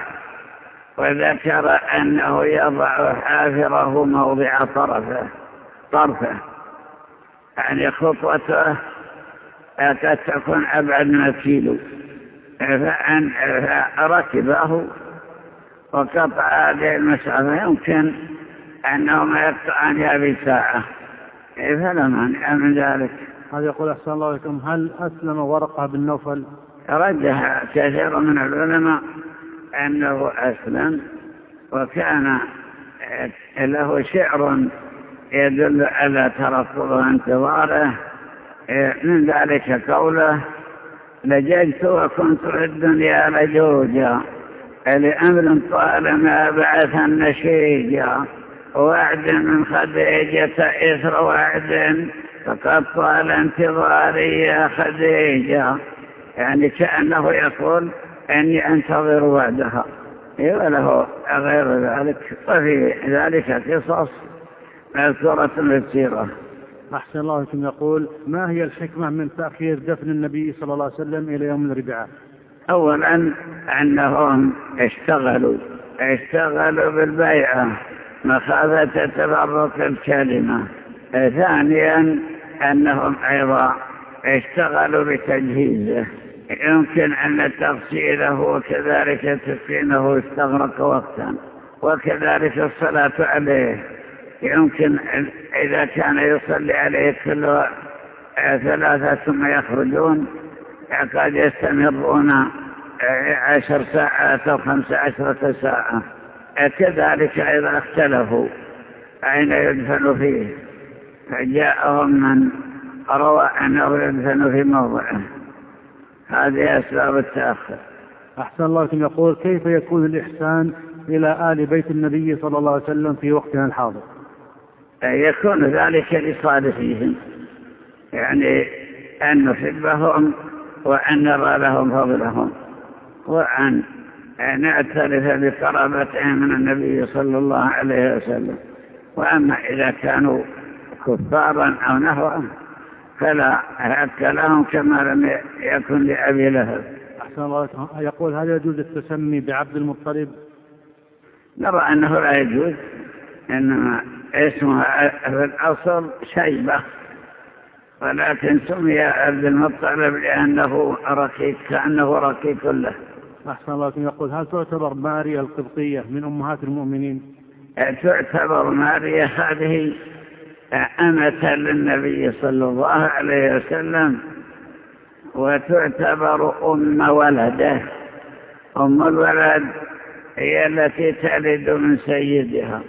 وذكر أنه يضع حافره موضع طرفه طرفه يعني خطوته قد تكون أبعد من كيلو فأن ركبه وقطع هذه المسافة يمكن أنه ما يقطعنها بساعة فلا مانع من ذلك. هذا يقول أحسن الله عليكم هل أسلم ورقة بالنوفل؟ رجح كثير من العلماء أنه أسلم وكان له شعر يدل على ترفض انتظاره من ذلك قوله لججت وكنت في الدنيا لجوجا لأمر طالما بعث النشيجا وعد من خديجة إثر وعد فقد طال انتظاري يا خديجة. يعني كأنه يقول أني أنتظر وعدها. وله غير ذلك. وفي ذلك قصص مذكورة في السيرة. أحسن الله لكم يقول ما هي الحكمة من تأخير دفن النبي صلى الله عليه وسلم إلى يوم الربعاء؟ أولا أنهم اشتغلوا اشتغلوا بالبيعة مخافة تفرق الكلمة. ثانيا أنهم أيضا اشتغلوا بتجهيزه. يمكن أن تغسيله وكذلك تسكينه استغرق وقتا وكذلك الصلاة عليه. يمكن إذا كان يصلي عليه كل ثلاثة ثم يخرجون قد يستمرون عشر ساعات أو خمس عشرة ساعة. كذلك إذا اختلفوا أين يدفن فيه. فجاءهم من روى أنه يدفن في موضعه. هذه أسباب التأخر. أحسن الله يقول كيف يكون الإحسان إلى آل بيت النبي صلى الله عليه وسلم في وقتنا الحاضر؟ يكون ذلك لصالحهم يعني أن نحبهم وأن نرى لهم فضلهم وأن نعترف بقرابتهم من النبي صلى الله عليه وسلم. وأما إذا كانوا كفارا أو نهوا فلا حق لهم كما لم يكن لأبي لهب. أحسن الله يقول هل يجوز التسمي بعبد المطلب؟ نرى أنه لا يجوز إنما اسمها في الأصل شيبة. ولكن سمي عبد المطلب لأنه ركيك كأنه ركيك له. أحسن الله يقول هل تعتبر ماريا القبطية من أمهات المؤمنين؟ تعتبر ماريا هذه أمة للنبي صلى الله عليه وسلم وتعتبر أم ولده. أم الولد هي التي تلد من سيدها.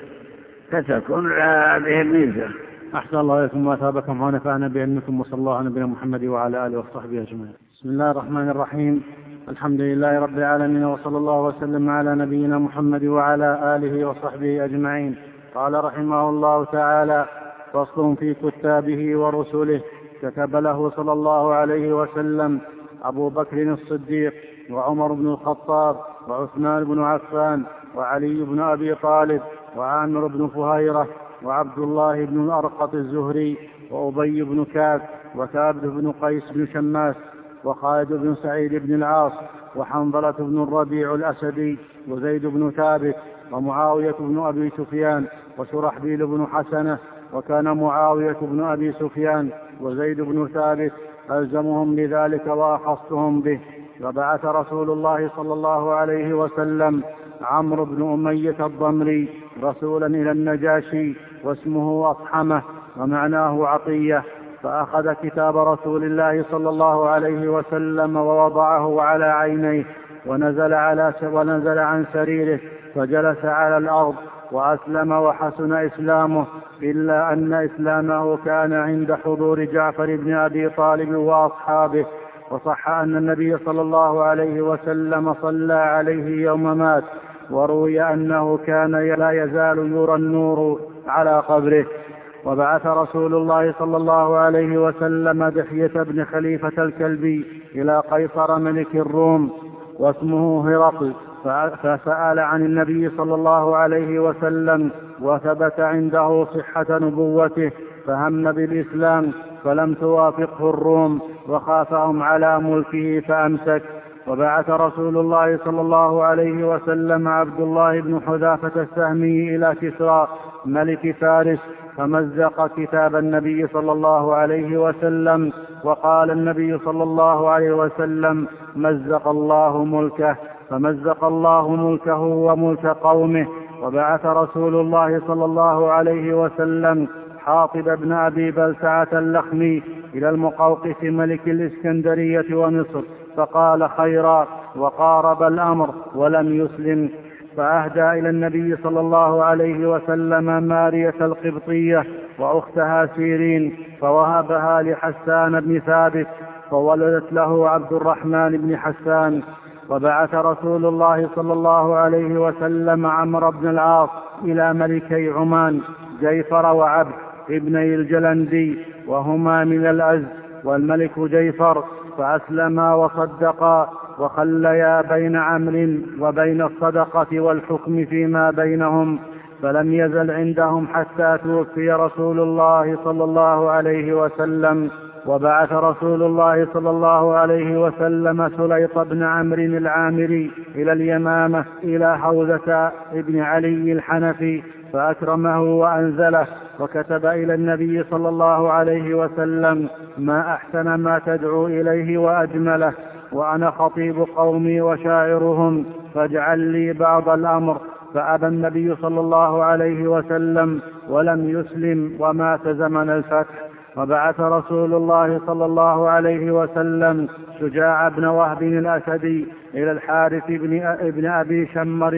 فتكون هذه الميزة. أحسن الله إليكم وأثابكم ونفعنا بعلمكم وصلى الله على نبينا محمد وعلى آله وصحبه أجمعين. بسم الله الرحمن الرحيم. الحمد لله رب العالمين وصلى الله وسلم على نبينا محمد وعلى آله وصحبه أجمعين. قال رحمه الله تعالى فصل في كتابه ورسله. كتب له صلى الله عليه وسلم أبو بكر الصديق وعمر بن الخطاب وعثمان بن عفان وعلي بن أبي طالب وعامر بن فهيرة وعبد الله بن الأرقط الزهري وأبي بن كعب وثابت بن قيس بن شماس وخالد بن سعيد بن العاص وحنظلة بن الربيع الأسدي وزيد بن ثابت ومعاوية بن أبي سفيان وشرحبيل بن حسنة وكان معاوية بن أبي سفيان وزيد بن ثابت ألزمهم بذلك وأخصهم به. وبعث رسول الله صلى الله عليه وسلم عمرو بن أمية الضمري رسولا إلى النجاشي واسمه أصحمة ومعناه عطية فأخذ كتاب رسول الله صلى الله عليه وسلم ووضعه على عينيه ونزل, على ونزل عن سريره فجلس على الأرض وأسلم وحسن إسلامه إلا أن إسلامه كان عند حضور جعفر بن أبي طالب وأصحابه وصح أن النبي صلى الله عليه وسلم صلى عليه يوم مات. وروي أنه كان لا يزال يرى النور على قبره. وبعث رسول الله صلى الله عليه وسلم دحية بن خليفة الكلبي إلى قيصر ملك الروم واسمه هرقل. فسأل عن النبي صلى الله عليه وسلم وثبت عنده صحة نبوته فهم بالإسلام فلم توافقه الروم وخافهم على ملكه فأمسك. وبعث رسول الله صلى الله عليه وسلم عبد الله بن حذافة السهمي إلى كسرى ملك فارس فمزق كتاب النبي صلى الله عليه وسلم وقال النبي صلى الله عليه وسلم مزق الله ملكه فمزق الله ملكه وملك قومه. وبعث رسول الله صلى الله عليه وسلم حاطب بن أبي بلسعة اللخمي إلى المقوقس ملك الإسكندرية ومصر. فقال خيرا وقارب الأمر ولم يسلم فأهدى إلى النبي صلى الله عليه وسلم مارية القبطية وأختها سيرين فوهبها لحسان بن ثابت فولدت له عبد الرحمن بن حسان وبعث رسول الله صلى الله عليه وسلم عمرو بن العاص إلى ملكي عمان جيفر وعبد ابني الجلندي وهما من الأزد والملك جيفر فأسلما وصدقا وخليا بين عمرو وبين الصدقة والحكم فيما بينهم فلم يزل عندهم حتى توفي رسول الله صلى الله عليه وسلم. وبعث رسول الله صلى الله عليه وسلم سليط بن عمرو العامري إلى اليمامة إلى حوزة ابن علي الحنفي فأكرمه وأنزله وكتب إلى النبي صلى الله عليه وسلم ما أحسن ما تدعو إليه وأجمله وأنا خطيب قومي وشاعرهم فاجعل لي بعض الأمر فأبى النبي صلى الله عليه وسلم ولم يسلم ومات زمن الفتح وبعث رسول الله صلى الله عليه وسلم شجاع بن وهب الأسدي إلى الحارث بن, ابن أبي شمر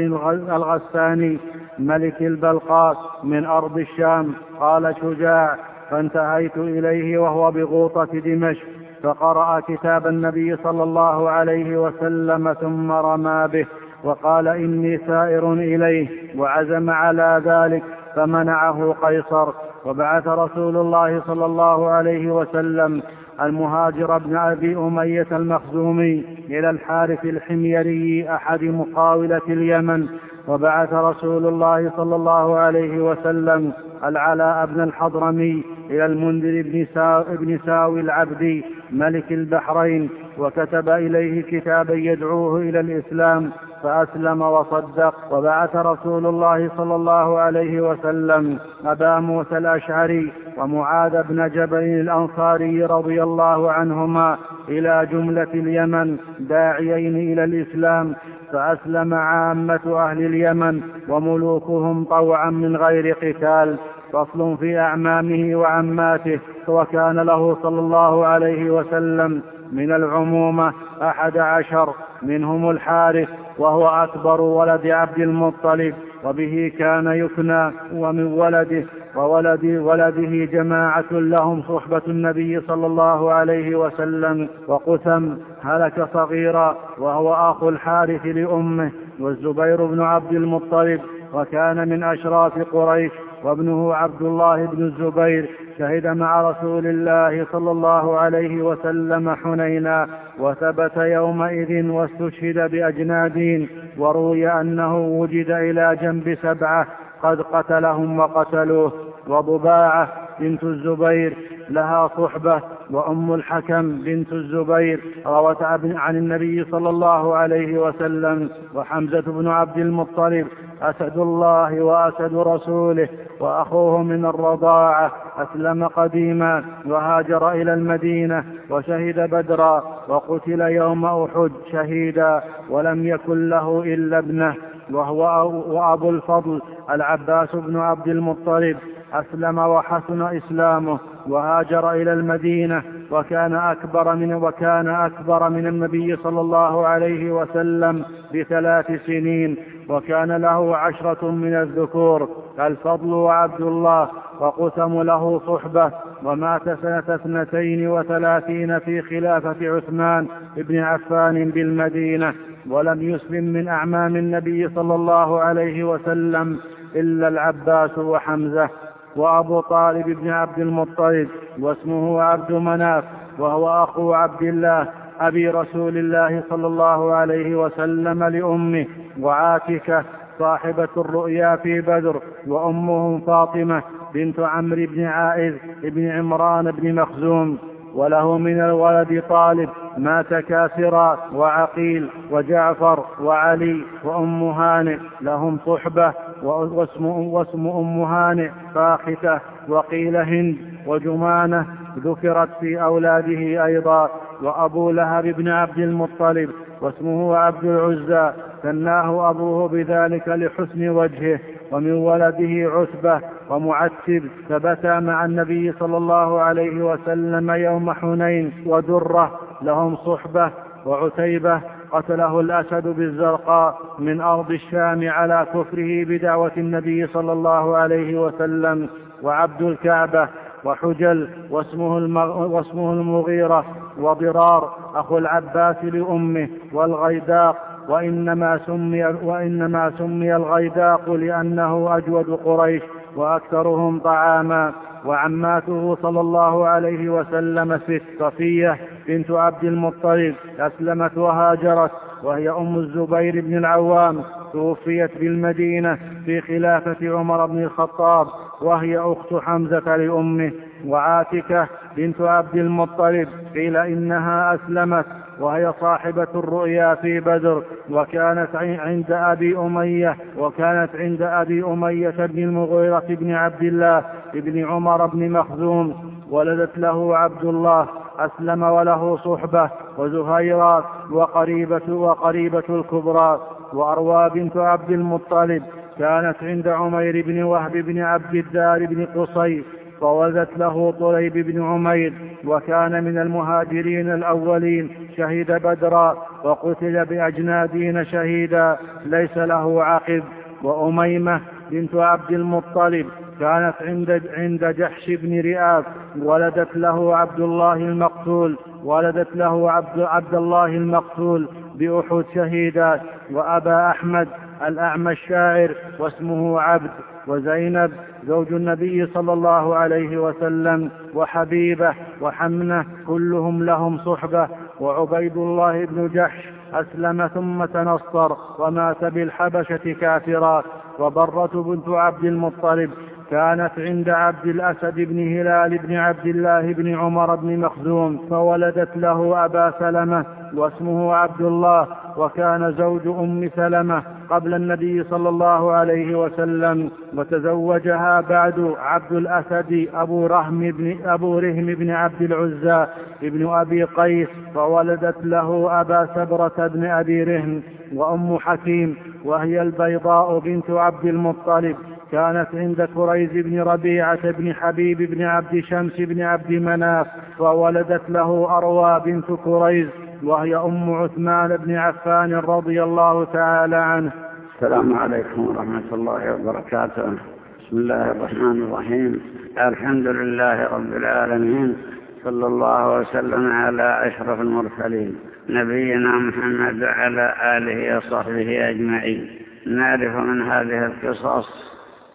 الغساني ملك البلقاء من أرض الشام. قال شجاع فانتهيت إليه وهو بغوطة دمشق فقرأ كتاب النبي صلى الله عليه وسلم ثم رمى به وقال إني سائر إليه وعزم على ذلك فمنعه قيصر. وبعث رسول الله صلى الله عليه وسلم المهاجر بن أبي أمية المخزومي إلى الحارث الحميري أحد مقاولة اليمن. وبعث رسول الله صلى الله عليه وسلم العلاء بن الحضرمي إلى المنذر بن, سا... بن ساوي العبدي ملك البحرين وكتب إليه كتابا يدعوه إلى الإسلام فأسلم وصدق وبعث رسول الله صلى الله عليه وسلم أبا موسى الأشعري ومعاذ بن جبل الأنصاري رضي الله عنهما إلى جملة اليمن داعيين إلى الإسلام فأسلم عامة أهل اليمن وملوكهم طوعا من غير قتال. فصل في أعمامه وعماته وكان له صلى الله عليه وسلم من العمومة أحد عشر منهم الحارث وهو أكبر ولد عبد المطلب وبه كان يكنى ومن ولده وولد ولده جماعة لهم صحبة النبي صلى الله عليه وسلم وقثم هلك صغيرا وهو أخو الحارث لأمه والزبير بن عبد المطلب وكان من أشراف قريش. وابنه عبد الله بن الزبير شهد مع رسول الله صلى الله عليه وسلم حنينا وثبت يومئذ واستشهد بأجنادين وروي أنه وجد إلى جنب سبعة قد قتلهم وقتلوه وضباعة بنت الزبير لها صحبة وأم الحكم بنت الزبير روت عن النبي صلى الله عليه وسلم وحمزة بن عبد المطلب أسد الله وأسد رسوله وأخوه من الرضاعة أسلم قديما وهاجر إلى المدينة وشهد بدرا وقتل يوم أحد شهيدا ولم يكن له إلا ابنه وهو وأبو الفضل العباس بن عبد المطلب أسلم وحسن إسلامه وهاجر إلى المدينة وكان أكبر من وكان أكبر من النبي صلى الله عليه وسلم بثلاث سنين وكان له عشرة من الذكور الفضل وعبد الله وقسم له صحبة ومات سنة اثنتين وثلاثين في خلافة عثمان بن عفان بالمدينة ولم يسلم من أعمام النبي صلى الله عليه وسلم إلا العباس وحمزة. وأبو طالب بن عبد المطلب واسمه عبد مناف وهو أخو عبد الله أبي رسول الله صلى الله عليه وسلم لأمه وعاتكة صاحبة الرؤيا في بدر وأمهم فاطمة بنت عمرو بن عائذ بن عمران بن مخزوم. وله من الولد طالب مات كافرا وعقيل وجعفر وعلي وأم هانئ لهم صحبة واسم, واسم أم هانئ فاختة وقيل هند وجمانة ذكرت في أولاده أيضا وأبو لهب بن عبد المطلب واسمه عبد العزى ثناه أبوه بذلك لحسن وجهه ومن ولده عتبة ومعتب ثبتا مع النبي صلى الله عليه وسلم يوم حنين ودرة لهم صحبة وعتيبة قتله الأسد بالزرقاء من أرض الشام على كفره بدعوة النبي صلى الله عليه وسلم وعبد الكعبة وحجل واسمه, المغ... واسمه المغيرة وضرار أخو العباس لأمه والغيداق وإنما سمي, وإنما سمي الغيداق لأنه أجود قريش وأكثرهم طعاما وعماته صلى الله عليه وسلم ست صفية بنت عبد المطلب أسلمت وهاجرت وهي أم الزبير بن العوام توفيت بالمدينة في خلافة عمر بن الخطاب وهي أخت حمزة لأمه وعاتكة بنت عبد المطلب قيل إنها أسلمت وهي صاحبة الرؤيا في بدر وكانت عند أبي أمية وكانت عند أبي أمية بن المغيرة بن عبد الله بن عمر بن مخزوم ولدت له عبد الله. أسلم وله صحبة وزهيرات وقريبة وقريبة الكبرى وأروى بنت عبد المطلب كانت عند عمير بن وهب بن عبد الدار بن قصي فولدت له طليب بن عمير وكان من المهاجرين الأولين شهد بدرا وقتل بأجنادين شهيدا ليس له عقب. وأميمة بنت عبد المطلب كانت عند عند جحش بن رئاب ولدت له عبد الله المقتول ولدت له عبد, عبد الله المقتول بأحد شهيدا وأبا أحمد الأعمى الشاعر واسمه عبد وزينب زوج النبي صلى الله عليه وسلم وحبيبة وحمنة كلهم لهم صحبة وعبيد الله بن جحش أسلم ثم تنصر ومات بالحبشة كافرا وبرة بنت عبد المطلب كانت عند عبد الأسد بن هلال بن عبد الله بن عمر بن مخزوم فولدت له أبا سلمة واسمه عبد الله وكان زوج أم سلمة قبل النبي صلى الله عليه وسلم وتزوجها بعد عبد الأسد أبو رهم بن أبو رهم بن عبد العزى بن أبي قيس فولدت له أبا سبرة بن أبي رهم وأم حكيم وهي البيضاء بنت عبد المطلب. كانت عند كريز بن ربيعة بن حبيب بن عبد شمس بن عبد مناف وولدت له أروى بنت كريز وهي أم عثمان بن عفان رضي الله تعالى عنه. السلام عليكم ورحمة الله وبركاته. بسم الله الرحمن الرحيم. الحمد لله رب العالمين صلى الله وسلم على أشرف المرسلين نبينا محمد وعلى آله وصحبه أجمعين. نعرف من هذه القصص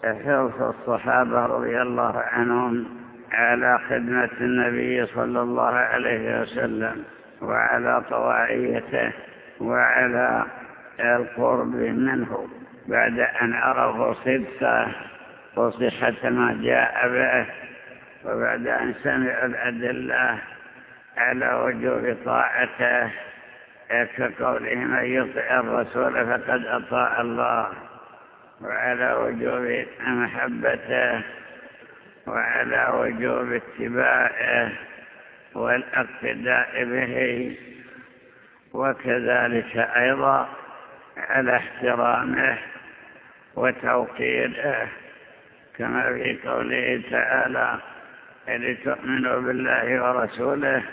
حرص الصحابة رضي الله عنهم على خدمة النبي صلى الله عليه وسلم وعلى طواعيته وعلى القرب منه. بعد أن عرفوا صدقه وصحة ما جاء به وبعد أن سمعوا الأدلة على وجوب طاعته كقوله من يطع الرسول فقد أطاع الله. وعلى وجوب محبته وعلى وجوب اتباعه والاقتداء به وكذلك أيضا على احترامه وتوقيره كما في قوله تعالى لتؤمنوا بالله ورسوله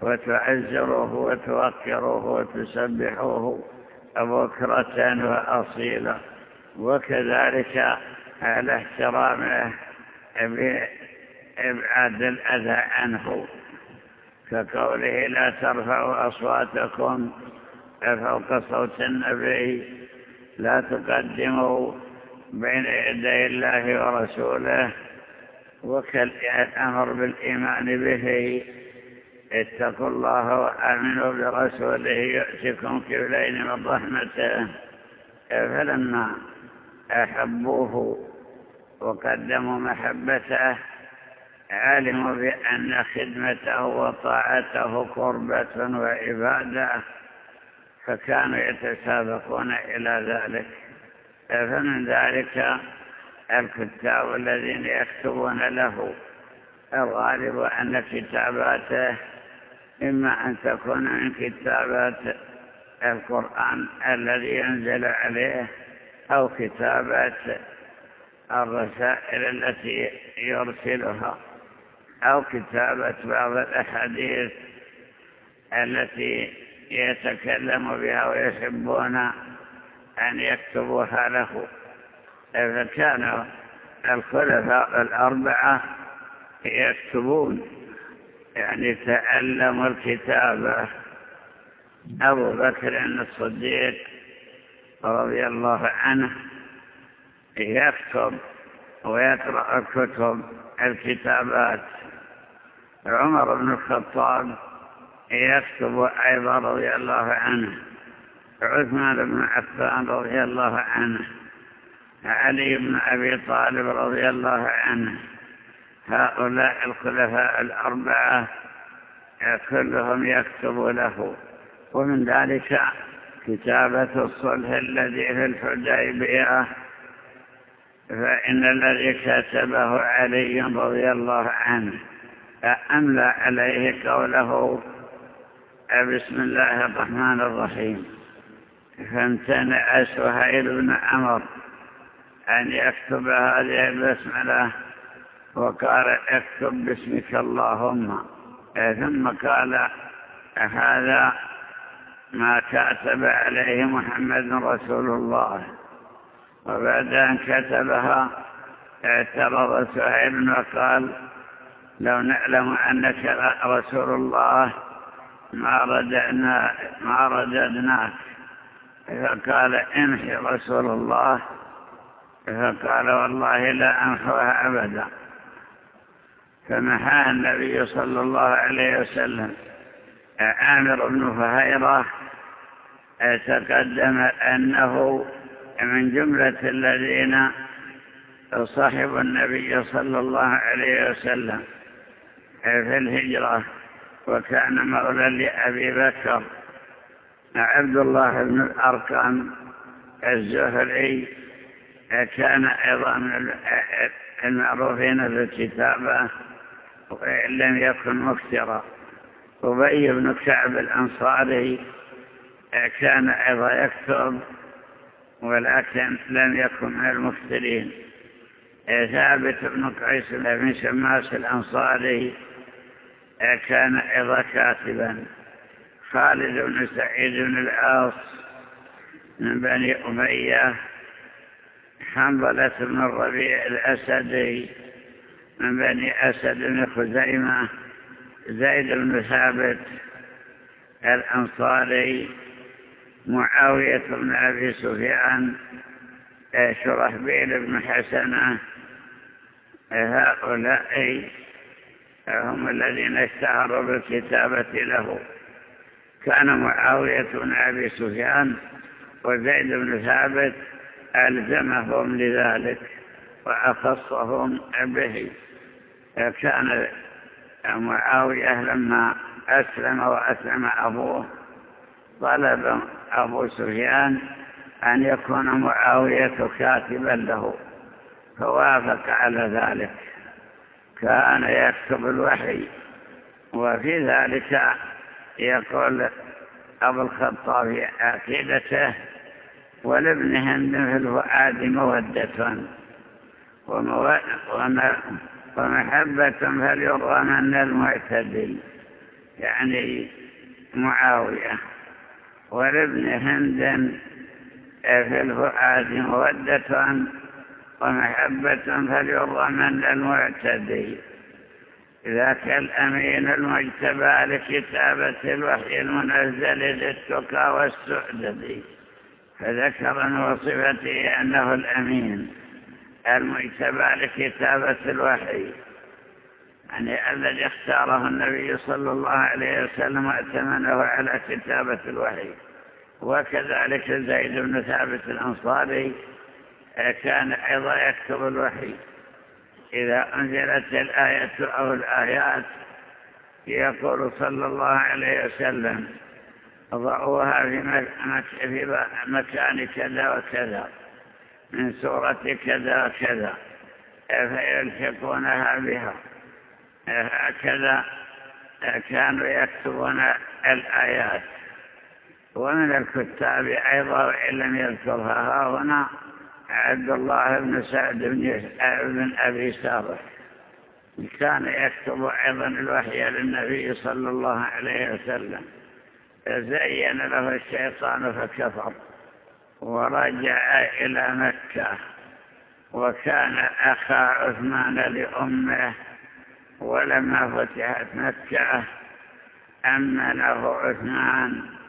وتعزروه وتوقروه وتسبحوه بكرة وأصيلا. وكذلك على احترامه بإبعاد الأذى عنه كقوله لا ترفعوا أصواتكم فوق صوت النبي لا تقدموا بين يدي الله ورسوله وكالأمر بالإيمان به اتقوا الله وآمنوا برسوله يؤتكم كفلين من رحمته فلما أحبوه وقدموا محبته علموا بأن خدمته وطاعته قربة وعبادة فكانوا يتسابقون إلى ذلك. فمن ذلك الكتاب الذين يكتبون له الغالب أن كتاباته إما أن تكون من كتابات القرآن الذي ينزل عليه أو كتابات الرسائل التي يرسلها أو كتابة بعض الأحاديث التي يتكلم بها ويحبون أن يكتبوها له. فكان الخلفاء الأربعة يكتبون يعني تعلموا الكتابة أبو بكر الصديق رضي الله عنه يكتب ويقرأ الكتب الكتابات. عمر بن الخطاب يكتب أيضا رضي الله عنه. عثمان بن عفان رضي الله عنه. علي بن أبي طالب رضي الله عنه. هؤلاء الخلفاء الأربعة كلهم يكتب له. ومن ذلك كتابة الصلح الذي في الحديبية فإن الذي كتبه علي رضي الله عنه أملى عليه قوله بسم الله الرحمن الرحيم. فامتنع سهيل بن عمر أن يكتب هذه البسملة وقال اكتب باسمك اللهم. ثم قال هذا ما كاتب عليه محمد رسول الله. وبعد أن كتبها اعترض سهيل وقال لو نعلم أنك رسول الله ما رددنا ما رددناك. فقال امحي رسول الله. فقال والله لا أمحوها أبدا. فمحاها النبي صلى الله عليه وسلم. عامر بن فهيرة تقدم أنه من جملة الذين صاحب النبي صلى الله عليه وسلم في الهجرة وكان مولى لأبي بكر عبد الله بن الأرقم الزهري كان أيضا من المعروفين بالكتابة وإن لم يكن مكترا أبي بن كعب الأنصاري كان أيضا يكتب ولكن لم يكن من المكترين ثابت بن قيس بن شماس الأنصاري كان أيضا كاتبا. خالد بن سعيد بن العاص من بني أمية. حنظلة بن الربيع الأسدي من بني أسد بن خزيمة. زيد بن ثابت الأنصاري معاوية بن أبي سفيان شرحبيل بن حسنة هؤلاء هم الذين اشتهروا بالكتابة له. كان معاوية بن أبي سفيان وزيد بن ثابت ألزمهم لذلك وأخصهم به. كان معاوية لما أسلم وأسلم أبوه طلب أبو سفيان أن يكون معاوية كاتبا له فوافق على ذلك. كان يكتب الوحي وفي ذلك يقول أبو الخطاب عقيدته ولابن هند في الفؤاد مودة ومحبة فليرى من المعتدل يعني معاوية. ولابن هند في الفؤاد مودة ومحبة فليرى من المعتدي ذاك الأمين المجتبى لكتابة الوحي المنزل للتقى والسعدد فذكر من وصفته أنه الأمين المجتبى لكتابة الوحي يعني الذي اختاره النبي صلى الله عليه وسلم وأتمنه على كتابة الوحي. وكذلك زيد بن ثابت الأنصاري كان أيضا يكتب الوحي. إذا أنزلت الآية أو الآيات يقول صلى الله عليه وسلم ضعوها في مكان كذا وكذا من سورة كذا وكذا فيلحقونها بها؟ هكذا كانوا يكتبون الآيات. ومن الكتاب أيضا وإن لم يذكرها هنا عبد الله بن سعد بن أبي سابق. كان يكتب أيضا الوحي للنبي صلى الله عليه وسلم. زين له الشيطان فكفر ورجع إلى مكة. وكان أخا عثمان لأمه ولما فتحت مكة أمنه عثمان.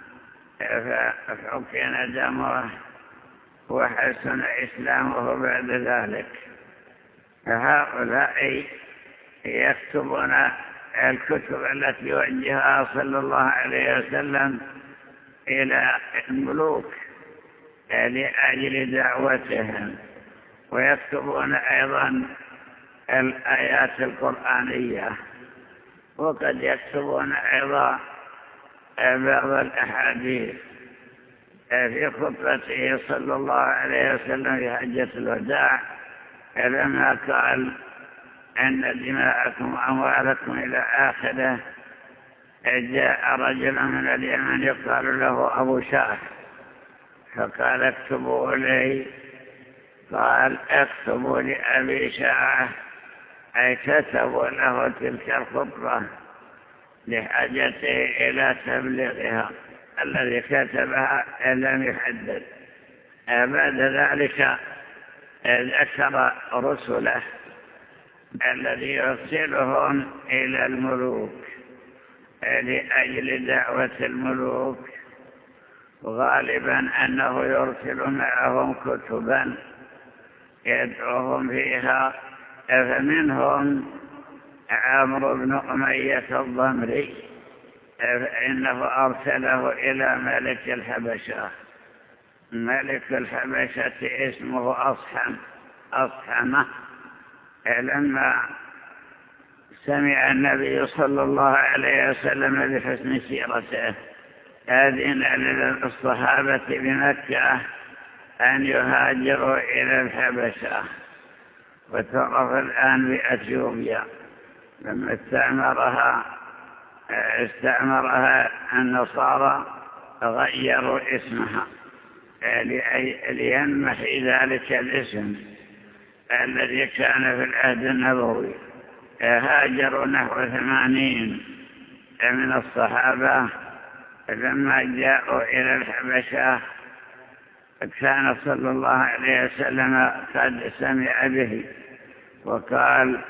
فحكين دمه وحسن إسلامه بعد ذلك. هؤلاء يكتبون الكتب التي وجهها صلى الله عليه وسلم إلى الملوك لأجل دعوتهم. ويكتبون أيضا الآيات القرآنية. وقد يكتبون أيضا بعض الأحاديث. في خطبته صلى الله عليه وسلم في حجة الوداع لما قال أن دماءكم وأموالكم إلى آخره. جاء رجل من اليمن يقال له أبو شاه فقال اكتبوا إليه قال اكتبوا لأبي شاه أي كتبوا له تلك الخطبة. لحاجته إلى تبليغها الذي كتبها لم يحدد. بعد ذلك ذكر رسله الذي يرسلهم إلى الملوك لأجل دعوة الملوك. غالبا أنه يرسل معهم كتبا يدعوهم فيها فمنهم عمرو بن أمية الضمري فإنه أرسله إلى ملك الحبشة. ملك الحبشة اسمه أصحم أصحمة. لما سمع النبي صلى الله عليه وسلم بحسن سيرته أذن للصحابة بمكة أن يهاجروا إلى الحبشة. وتعرف الآن بأثيوبيا. لما استعمرها استعمرها النصارى غيروا اسمها لينمحي ذلك الاسم الذي كان في العهد النبوي. هاجروا نحو ثمانين من الصحابة لما جاءوا إلى الحبشة كان صلى الله عليه وسلم قد سمع به وقال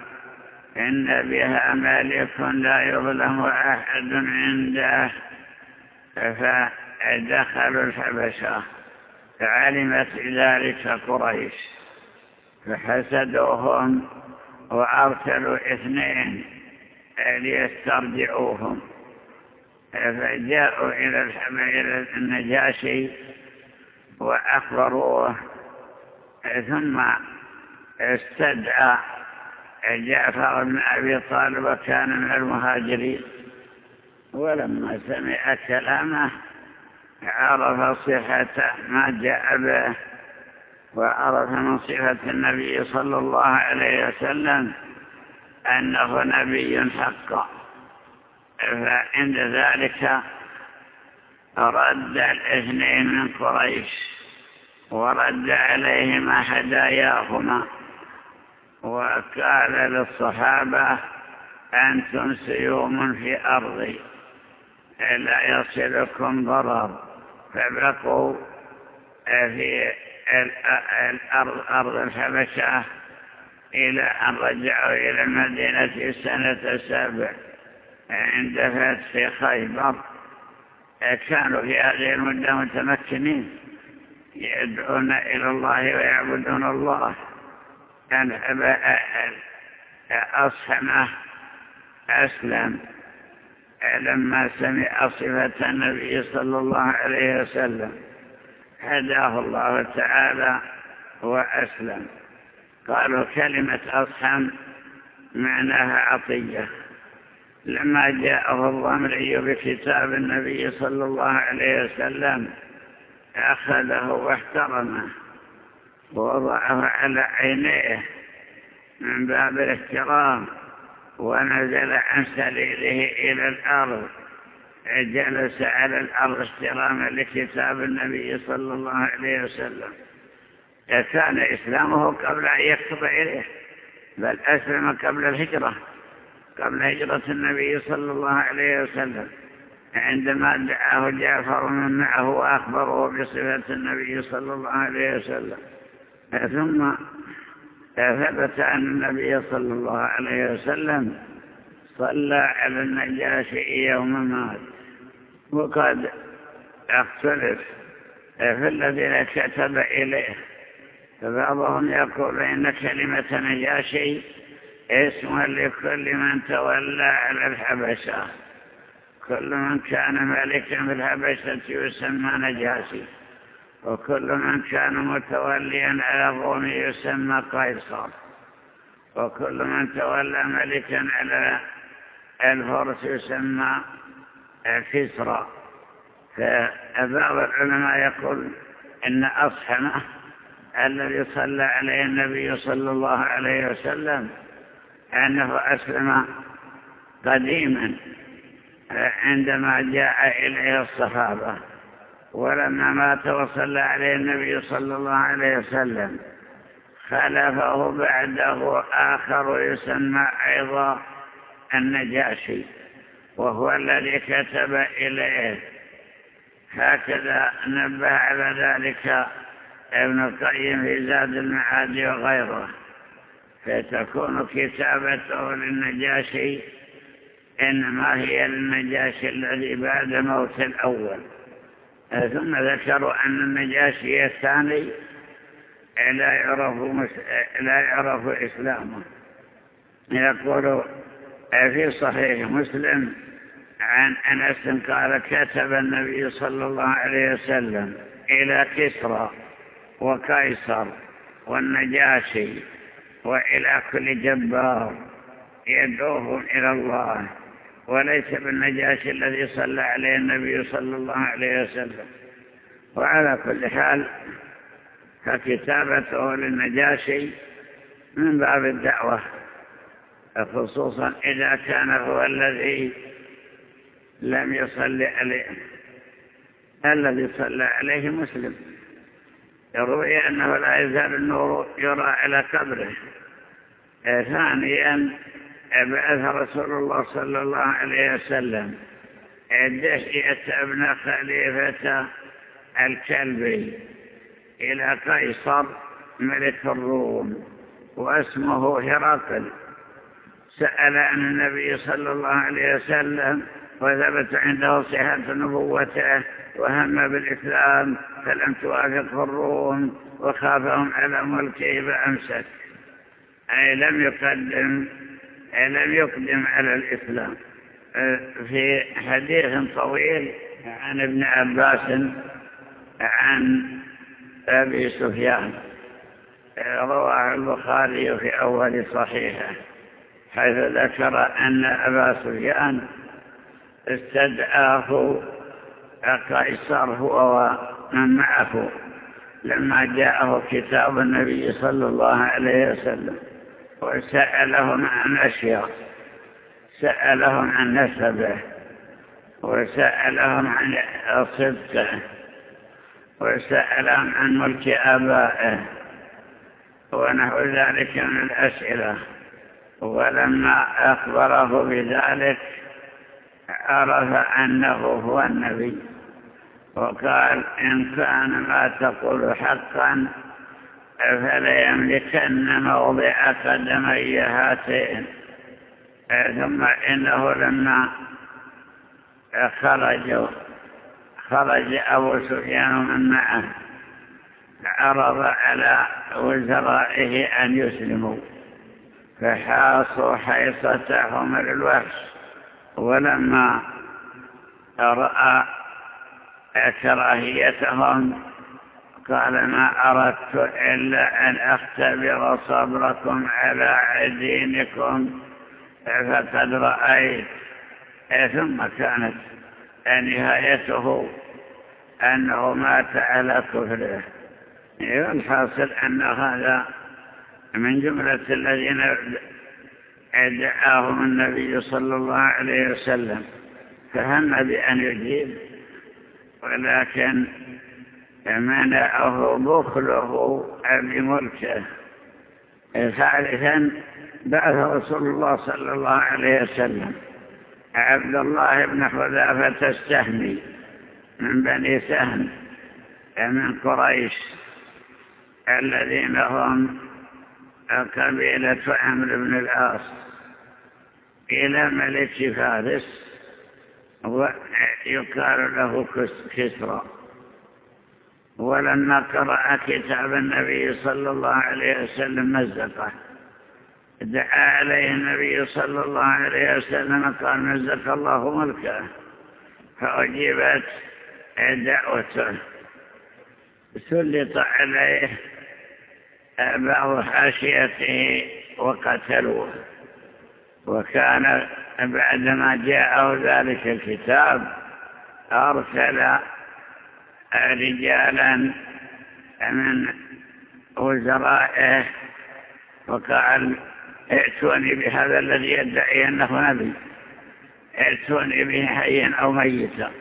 إن بها ملك لا يظلم أحد عنده. فدخلوا الحبشة فعلمت ذلك قريش فحسدوهم وأرسلوا اثنين ليسترجعوهم. فجاءوا إلى النجاشي وأخبروه ثم استدعى جعفر بن أبي طالب وكان من المهاجرين. ولما سمع كلامه عرف صحة ما جاء به وعرف من صفة النبي صلى الله عليه وسلم أنه نبي حقا فعند ذلك رد الاثنين من قريش ورد عليهما هداياهما. وقال للصحابة أنتم سيوم في أرضي لا يصلكم ضرر فبقوا في الأرض أرض الحبشة إلى أن رجعوا إلى المدينة سنة السابع عند فتح خيبر. كانوا في هذه المدة متمكنين يدعون إلى الله ويعبدون الله. أصحمه أسلم لما سمع صفة النبي صلى الله عليه وسلم هداه الله تعالى وأسلم. قالوا كلمة أصحم معناها عطية. لما جاءه الضمري بكتاب النبي صلى الله عليه وسلم أخذه واحترمه. ووضعه على عينيه من باب الاحترام ونزل عن سريره إلى الأرض. جلس على الأرض احتراما لكتاب النبي صلى الله عليه وسلم. كان إسلامه قبل أن يكتب إليه بل أسلم قبل الهجرة قبل هجرة النبي صلى الله عليه وسلم. عندما دعاه جعفر من معه وأخبره بصفة النبي صلى الله عليه وسلم. ثم ثبت أن النبي صلى الله عليه وسلم صلى على النجاشي يوم مات. وقد أختلف في الذين كتب إليه. فبعضهم يقول إن كلمة نجاشي اسم لكل من تولى على الحبشة. كل من كان ملكا في الحبشة يسمى نجاشي. وكل من كان متوليا على الروم يسمى قيصر. وكل من تولى ملكا على الفرس يسمى كسرى. فبعض العلماء يقول إن أصحمه الذي صلى عليه النبي صلى الله عليه وسلم أنه أسلم قديما عندما جاء إليه الصحابة. ولما مات وصلى عليه النبي صلى الله عليه وسلم خلفه بعده آخر يسمى أيضا النجاشي وهو الذي كتب إليه. هكذا نبه على ذلك ابن القيم في زاد المعاد وغيره. فتكون كتابته للنجاشي إنما هي للنجاشي الذي بعد موت الأول. ثم ذكروا أن النجاشي الثاني لا يعرف, لا يعرف إسلامه. يقول في صحيح مسلم عن أنس قال كتب النبي صلى الله عليه وسلم إلى كسرى وقيصر والنجاشي وإلى كل جبار يدعوهم إلى الله. وليس بالنجاشي الذي صلى عليه النبي صلى الله عليه وسلم. وعلى كل حال فكتابته للنجاشي من باب الدعوة خصوصا إذا كان هو الذي لم يصلي عليه الذي صلى عليه مسلم. يروي أنه لا يزال النور يرى على قبره. ثانيا بعث رسول الله صلى الله عليه وسلم دهية أبن خليفة الكلبي إلى قيصر ملك الروم واسمه هرقل. سأل عن النبي صلى الله عليه وسلم وثبت عنده صحة نبوته وهم بالإسلام فلم توافقه الروم وخافهم على ملكه فأمسك. أي لم يقدم لم يقدم على الإسلام. في حديث طويل عن ابن عباس عن أبي سفيان. رواه البخاري في أول صحيحه حيث ذكر أن أبا سفيان استدعاه قيصر هو ومن معه لما جاءه كتاب النبي صلى الله عليه وسلم. وسألهم عن أشياء سألهم عن نسبه وسألهم عن صدقه وسألهم عن ملك آبائه ونحو ذلك من الأسئلة. ولما أخبره بذلك عرف أنه هو النبي وقال إن كان ما تقول حقا فليملكن موضع قدمي هاتين ثم إنه لما خرجوا خرج أبو سفيان من معه عرض على وزرائه أن يسلموا. فحاصوا حيصة حمر الوحش. ولما رأى كراهيتهم قال ما أردت إلا أن أختبر صبركم على دينكم فقد رأيت ثم كانت نهايته أنه مات على كفره. الحاصل أن هذا من جملة الذين دعاهم النبي صلى الله عليه وسلم. فهم بأن يجيب ولكن منعه بخله بملكه ثالثا بعث رسول الله صلى الله عليه وسلم عبد الله بن حذافة السهمي من بني سهم من قريش الذين هم قبيلة عمرو بن العاص إلى ملك فارس ويقال له كسرى. ولما قرأ كتاب النبي صلى الله عليه وسلم مزقة. دعا عليه النبي صلى الله عليه وسلم قال مزق الله ملكه. فأجيبت دعوته. سلط عليه بعض حاشيته وقتلوه. وكان بعدما جاءه ذلك الكتاب أرسل رجالا من وزرائه وقال ائتوني بهذا الذي يدعي أنه نبي. ائتوني به حيا أو ميتا.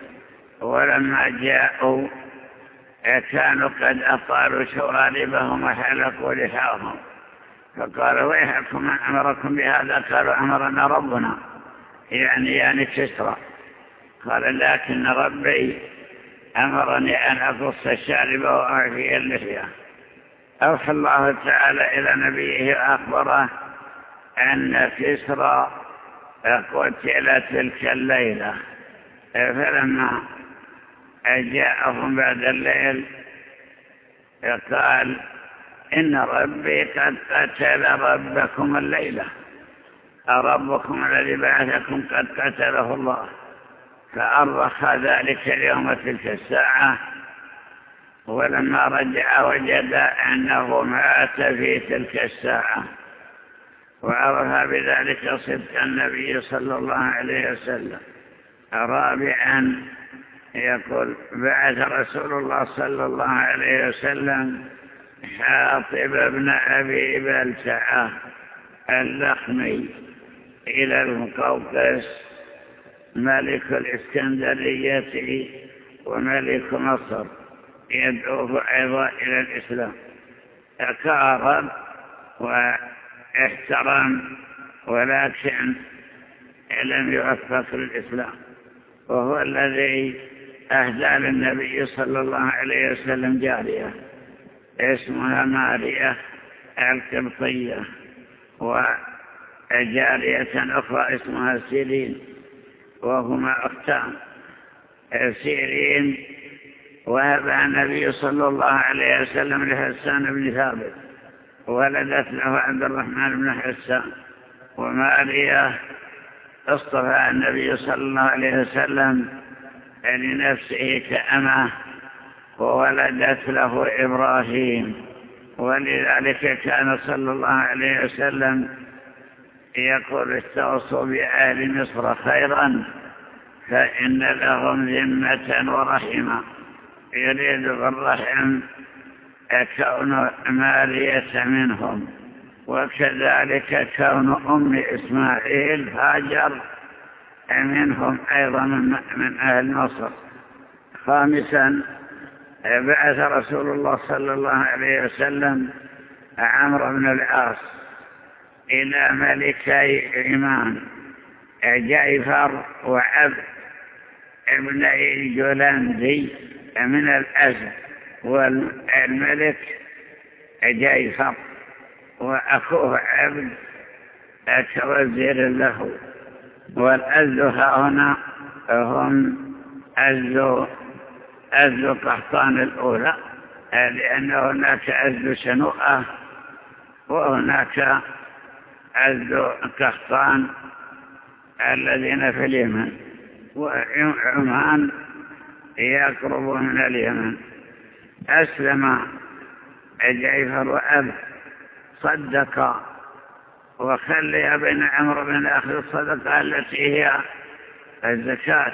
ولما جاءوا كانوا قد أطالوا شواربهم وحلقوا لحاهم. فقال ويحكم من أمركم بهذا؟ قالوا أمرنا ربنا يعني يعني كسرى قال لكن ربي أمرني أن أقص الشارب وأعفي اللحية أوحى الله تعالى إلى نبيه وأخبره أن كسرى قتل تلك الليلة. فلما جاءهم بعد الليل قال إن ربي قد قتل ربكم الليلة. ربكم الذي بعثكم قد قتله الله. فأرخ ذلك اليوم تلك الساعة ولما رجع وجد أنه مات في تلك الساعة. وعرف بذلك صدق النبي صلى الله عليه وسلم. رابعا يقول بعث رسول الله صلى الله عليه وسلم حاطب ابن أبي بلتعة اللخمي إلى المقوقس. ملك الإسكندرية وملك مصر يدعوه أيضا إلى الإسلام. كارب وإحترم ولكن لم يوفق للإسلام. وهو الذي أهدى للنبي صلى الله عليه وسلم جارية اسمها مارية القبطية وجارية أخرى اسمها سيرين. وهما أختان سيرين وهبها النبي صلى الله عليه وسلم لحسان بن ثابت ولدت له عبد الرحمن بن حسان وماريا أصطفى النبي صلى الله عليه وسلم لنفسه كأمة وولدت له إبراهيم ولذلك كان صلى الله عليه وسلم يقول استوصوا بأهل مصر خيرا فإن لهم ذمة ورحمة. يريد بالرحم كون مالية منهم وكذلك كون أم إسماعيل هاجر منهم أيضا من أهل مصر. خامسا بعث رسول الله صلى الله عليه وسلم عمرو بن العاص إلى ملكي عمان جعفر وعبد ابن الجولندي من الأزد والملك جعفر وأخوه عبد كوزير له. والأزد هنا هم أزد أزد قحطان الأولى لأن هناك أزد شنوءة وهناك أزد قحطان الذين في اليمن وعمان يقرب من اليمن. أسلم جعفر وأب صدق وخلي بين عمرو بن أخذ الصدقة التي هي الزكاة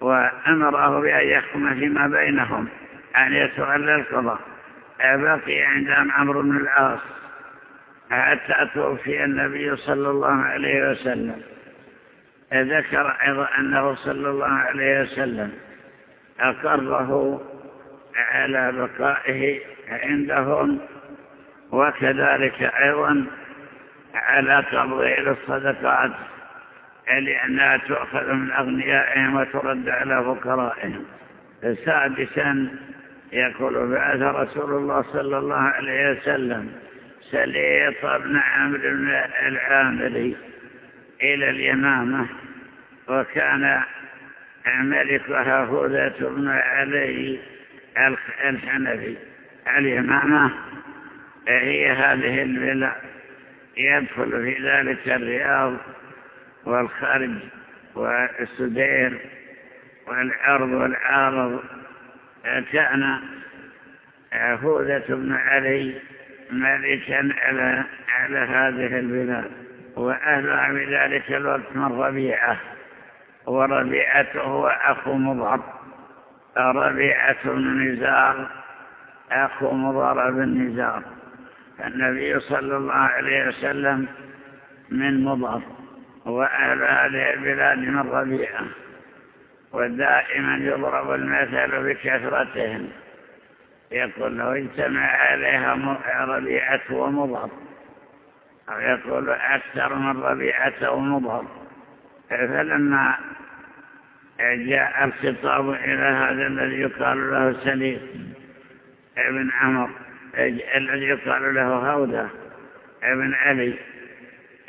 وأمره بأن يحكم فيما بينهم أن يتولى القضاء. بقي عند عمرو بن العاص. حتى توفي النبي صلى الله عليه وسلم. ذكر أيضا أنه صلى الله عليه وسلم أقره على بقائه عندهم وكذلك أيضا على تضغيل الصدقات لأنها تؤخذ من أغنيائهم وترد على فقرائهم. سادسا يقول بعث رسول الله صلى الله عليه وسلم سليط بن عمرو بن العامري إلى اليمامة وكان ملكها هدى بن علي الحنفي. اليمامة هي هذه البلاد يدخل في ذلك الرياض والخرج والسدير والعرض والعارض. كان هودة بن علي ملكا على, على هذه البلاد وأهلها بذلك الوقت من ربيعة وربيعته هو أخو مضر ربيعة بن نزار أخو مضر بن نزار. النبي صلى الله عليه وسلم من مضر وأهل هذه البلاد من ربيعة ودائما يضرب المثل بكثرتهم. يقول لو اجتمع عليها ربيعة ومضر أو يقول أكثر من ربيعة ومضر فلما جاء الخطاب إلى هذا الذي يقال له سليم ابن عمر الذي يقال له هودة ابن علي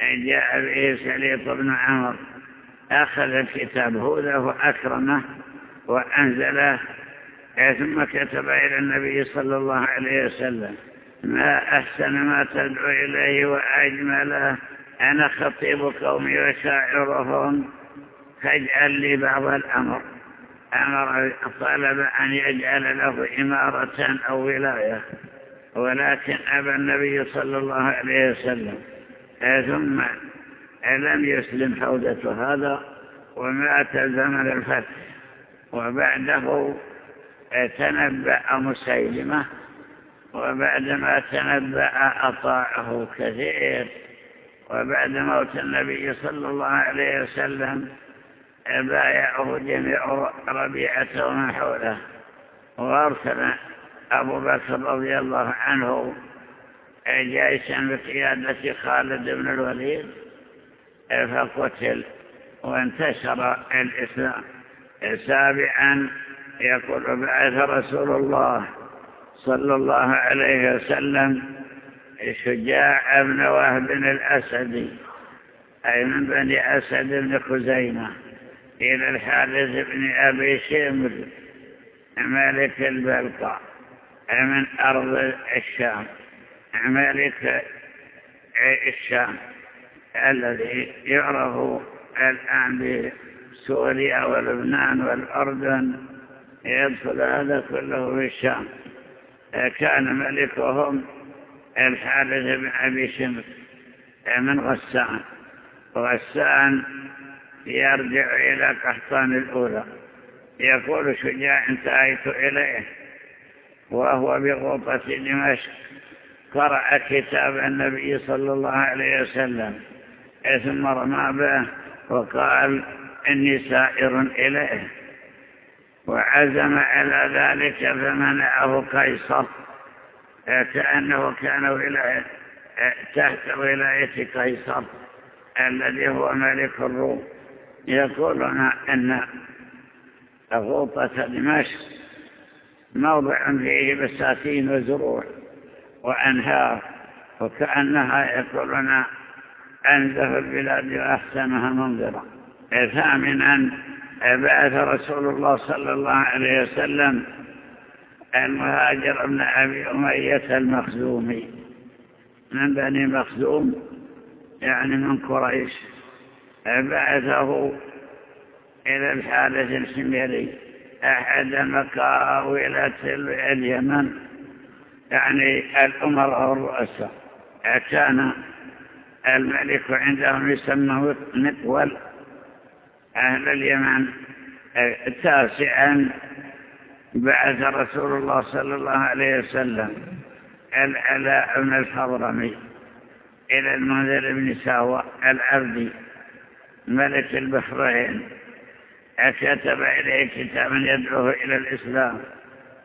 جاء به سليط بن عمر أخذ الكتاب هودة وأكرمه وأنزله ثم كتب إلى النبي صلى الله عليه وسلم ما أحسن ما تدعو إليه وأجمله أنا خطيب قومي وشاعرهم فاجعل لي بعض الأمر. أمر طلب أن يجعل له إمارة أو ولاية ولكن أبى النبي صلى الله عليه وسلم ثم لم يسلم حوزة هذا ومات زمن الفتح وبعده تنبأ مسيلمة وبعدما تنبأ أطاعه كثير وبعد موت النبي صلى الله عليه وسلم بايعه جميع ربيعته ومن حوله. وأرسل أبو بكر رضي الله عنه جيشا بقيادة خالد بن الوليد فقتل وانتشر الإسلام سابعا يقول بعث رسول الله صلى الله عليه وسلم شجاع بن وهب الأسدي أي من بني أسد بن خزيمة إلى الحارث بن أبي شمر ملك البلقاء من أرض الشام ملك الشام الذي يعرف الآن بسوريا ولبنان والأردن. يدخل هذا كله في الشام. كان ملكهم الحارث بن أبي شمس من غسان. غسان يرجع إلى قحطان الأولى. يقول شجاع انتهيت إليه وهو بغوطة دمشق. قرأ كتاب النبي صلى الله عليه وسلم ثم رمى به وقال إني سائر إليه. وعزم على ذلك فمنعه قيصر كأنه كان تحت ولاية قيصر الذي هو ملك الروم. يقولون أن غوطة دمشق موضع فيه بساتين وزروع وأنهار وكأنها يقولون أنزه البلاد وأحسنها منظرا ثامنا بعث رسول الله صلى الله عليه وسلم المهاجر ابن أبي أمية المخزومي. من بني مخزوم؟ يعني من قريش. بعثه إلى الحارث الحميري. أحد مقاولة اليمن. يعني الأمراء الرؤساء كان الملك عندهم يسمى مقول أهل اليمن تاسعا بعث رسول الله صلى الله عليه وسلم العلاء بن الحضرمي إلى المنذر بن ساوى العبدي ملك البحرين. كتب إليه كتابا يدعوه إلى الإسلام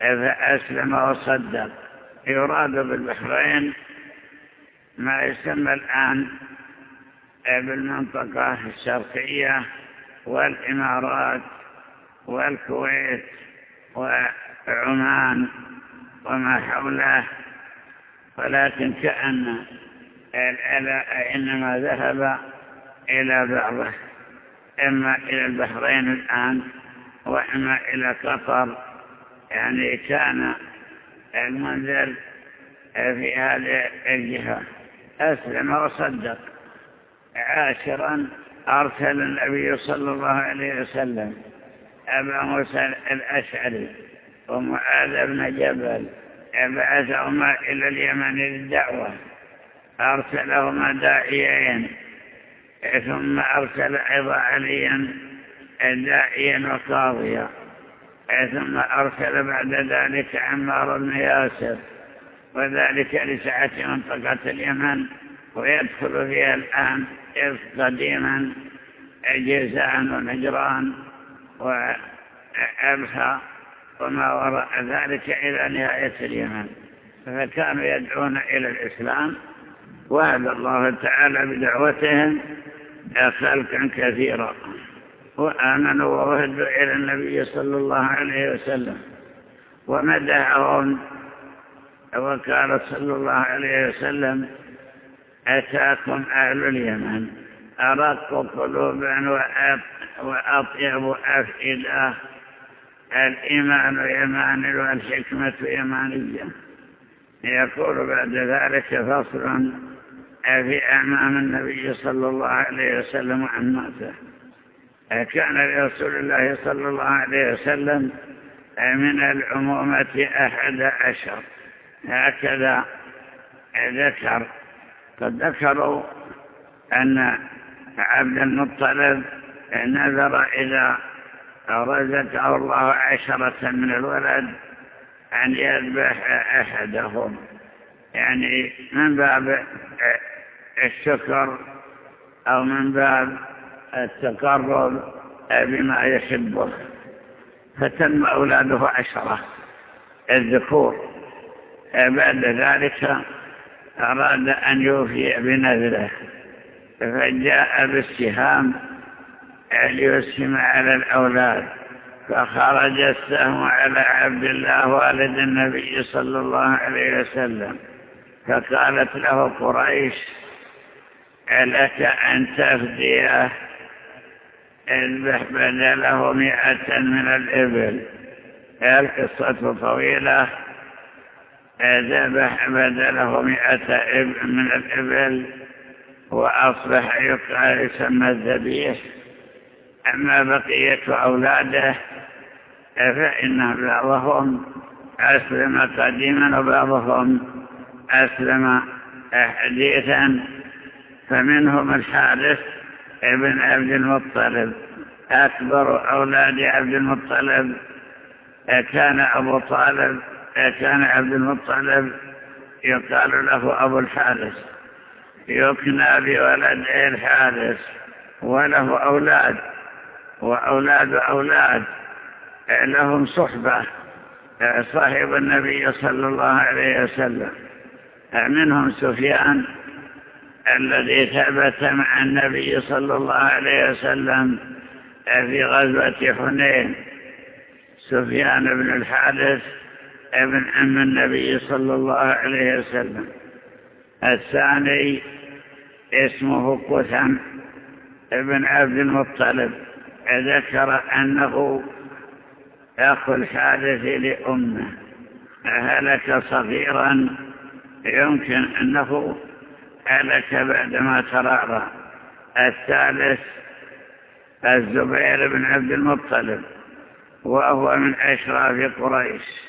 فأسلم وصدق. يراد بالبحرين ما يسمى الآن بالمنطقة الشرقية. والإمارات والكويت وعمان وما حوله. ولكن كأن الألاء إنما ذهب إلى بعضه إما إلى البحرين الآن وإما إلى قطر. يعني كان المنذر في هذه الجهة. أسلم وصدق. عاشرا أرسل النبي صلى الله عليه وسلم أبا موسى الأشعري ومعاذ بن جبل بعثهما إلى اليمن للدعوة. أرسلهما داعيين ثم أرسل أيضا عليا داعيا وقاضيا. ثم أرسل بعد ذلك عمار بن ياسر وذلك لسعة منطقة اليمن. ويدخل فيها الآن قديما جيزان ونجران وأبحى وما وراء ذلك إلى نهاية اليمن. فكانوا يدعون إلى الإسلام وهذا الله تعالى بدعوتهم خلقا كثيرا. وآمنوا ووهدوا إلى النبي صلى الله عليه وسلم ومدعهم. وقال صلى الله عليه وسلم أتاكم أهل اليمن. أرق قلوبا وأطيب أفئدة. الإيمان يمان والحكمة يمانية يقول بعد ذلك فصل في أمام النبي صلى الله عليه وسلم عن ماته كان لرسول الله صلى الله عليه وسلم من العمومة أحد عشر. هكذا ذكر قد ذكروا أن عبد المطلب نذر إذا رزقه الله عشرة من الولد أن يذبح أحدهم. يعني من باب الشكر أو من باب التقرب بما يحبه. فتم أولاده عشرة. الذكور. بعد ذلك أراد أن يوفي بنذره فجاء بالسهام ليسهم على الأولاد فخرج السهم على عبد الله والد النبي صلى الله عليه وسلم فقالت له قريش لك أن تفديه؟ اذبح بدله مئة من الإبل. القصة طويلة. ذبح بدله مئة من الإبل وأصبح يسمى الذبيح. أما بقية أولاده فإن بعضهم أسلم قديما وبعضهم أسلم حديثا. فمنهم الحارث ابن عبد المطلب أكبر أولاد عبد المطلب كان أبو طالب كان عبد المطلب يقال له أبو الحارث. يكنى بولد الحارث وله أولاد وأولاد أولاد لهم صحبة صاحب النبي صلى الله عليه وسلم. منهم سفيان الذي ثبت مع النبي صلى الله عليه وسلم في غزوة حنين. سفيان بن الحارث أبن أم النبي صلى الله عليه وسلم. الثاني اسمه قثم ابن عبد المطلب. ذكر أنه أخو الحادث لأمه. هلك صغيرا. يمكن أنه هلك بعدما ترعرى الثالث الزبير بن عبد المطلب وهو من أشراف قريش.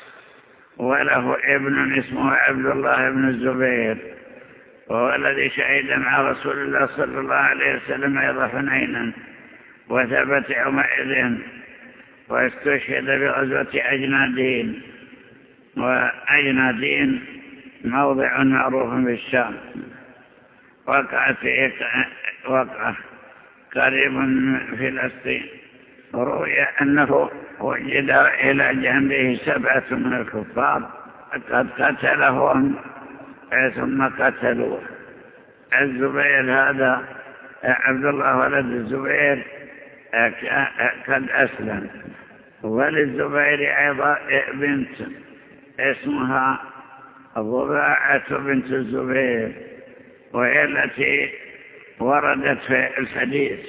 وله ابن اسمه عبد الله بن الزبير وهو الذي شهد مع رسول الله صلى الله عليه وسلم أيضا حنينا وثبت يومئذ واستشهد بغزوة أجنادين وأجنادين موضع معروف بالشام. وقع في وقع قريب من فلسطين روي أنه وجد إلى جنبه سبعة من الكفار قد قتلهم ثم قتلوه. الزبير هذا عبد الله ولد الزبير قد أسلم. وللزبير أيضا بنت اسمها ضباعة بنت الزبير وهي التي وردت في الحديث.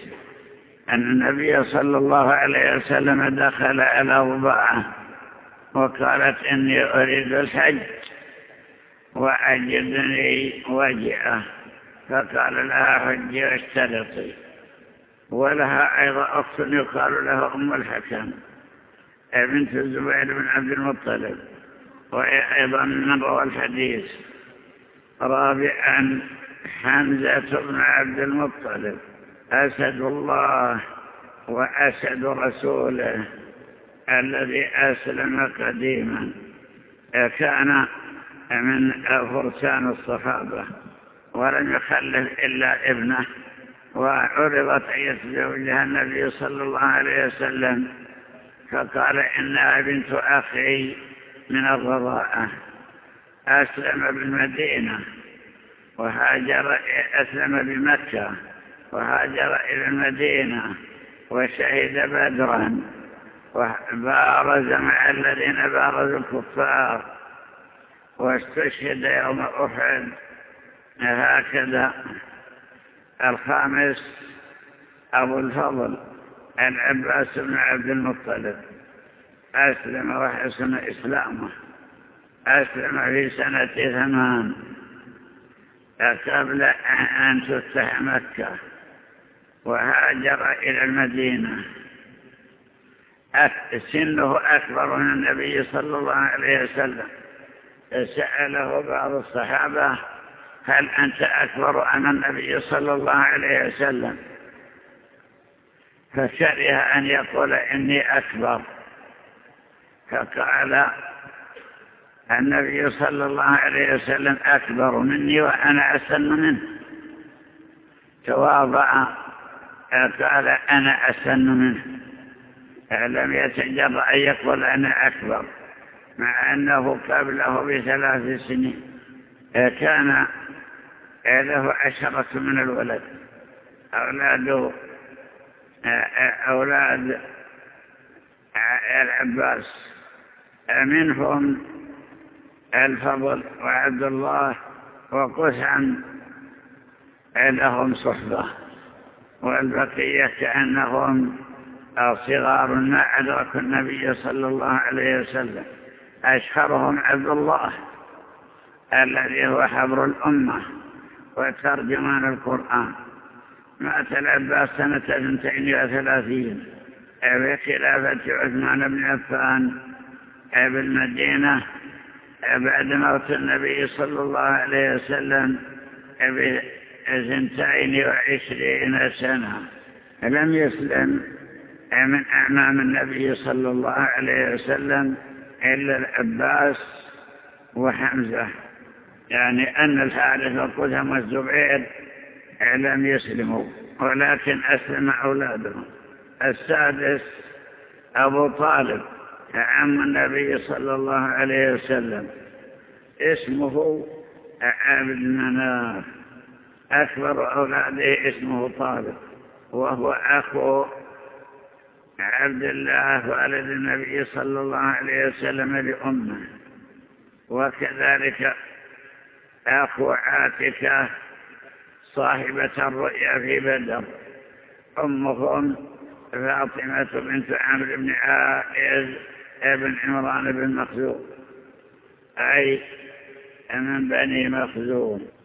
أن النبي صلى الله عليه وسلم دخل على ضباعة وقالت إني أريد الحج وأجدني وجعه فقال لها حجي واشترطي. ولها أيضا أخت يقال لها أم الحكم بنت الزبير بن عبد المطلب وهي أيضا من روى الحديث رابعا حمزة بن عبد المطلب. أسد الله وأسد رسوله الذي أسلم قديما. كان من فرسان الصحابة ولم يخلف إلا ابنه وعرضت أن يتزوجها النبي صلى الله عليه وسلم. فقال إنها بنت أخي من الرضاءة أسلم بالمدينة وهاجر أسلم بمكة. وهاجر إلى المدينة وشهد بدرا وبارز مع الذين بارزوا الكفار واستشهد يوم أحد هكذا الخامس أبو الفضل العباس بن عبد المطلب أسلم وحسن إسلامه أسلم في سنة ثمان قبل أن تفتح مكة. وهاجر إلى المدينة. سنه أكبر من النبي صلى الله عليه وسلم. سأله بعض الصحابة هل أنت أكبر أم النبي صلى الله عليه وسلم؟ فكره أن يقول إني أكبر. فقال النبي صلى الله عليه وسلم أكبر مني وأنا أسن منه. تواضع قال أنا أسن منه. لم يتجرأ أن يقول أنا أكبر مع أنه قبله بثلاث سنين. كان له عشرة من الولد. أولاده أولاد العباس. منهم الفضل وعبد الله وقسعا لهم صحبة. والبقية كأنهم صغار ما أدركوا النبي صلى الله عليه وسلم. أشهرهم عبد الله الذي هو حبر الأمة وترجمان القرآن. مات العباس سنة 32 في خلافة عثمان بن عفان. بالمدينة بعد موت النبي صلى الله عليه وسلم. بثنتين وعشرين سنة. لم يسلم من أمام النبي صلى الله عليه وسلم إلا العباس وحمزة. يعني أن الحارث وقدم والزبير لم يسلموا ولكن أسلم أولادهم. السادس أبو طالب عم النبي صلى الله عليه وسلم. اسمه عبد مناف أكبر أولاده اسمه طالب وهو أخو عبد الله والد النبي صلى الله عليه وسلم لأمه. وكذلك أخو عاتكة صاحبة الرؤيا في بدر. أمهم فاطمة بنت عمرو بن عائز ابن عمران بن مخزوم أي من بني مخزوم.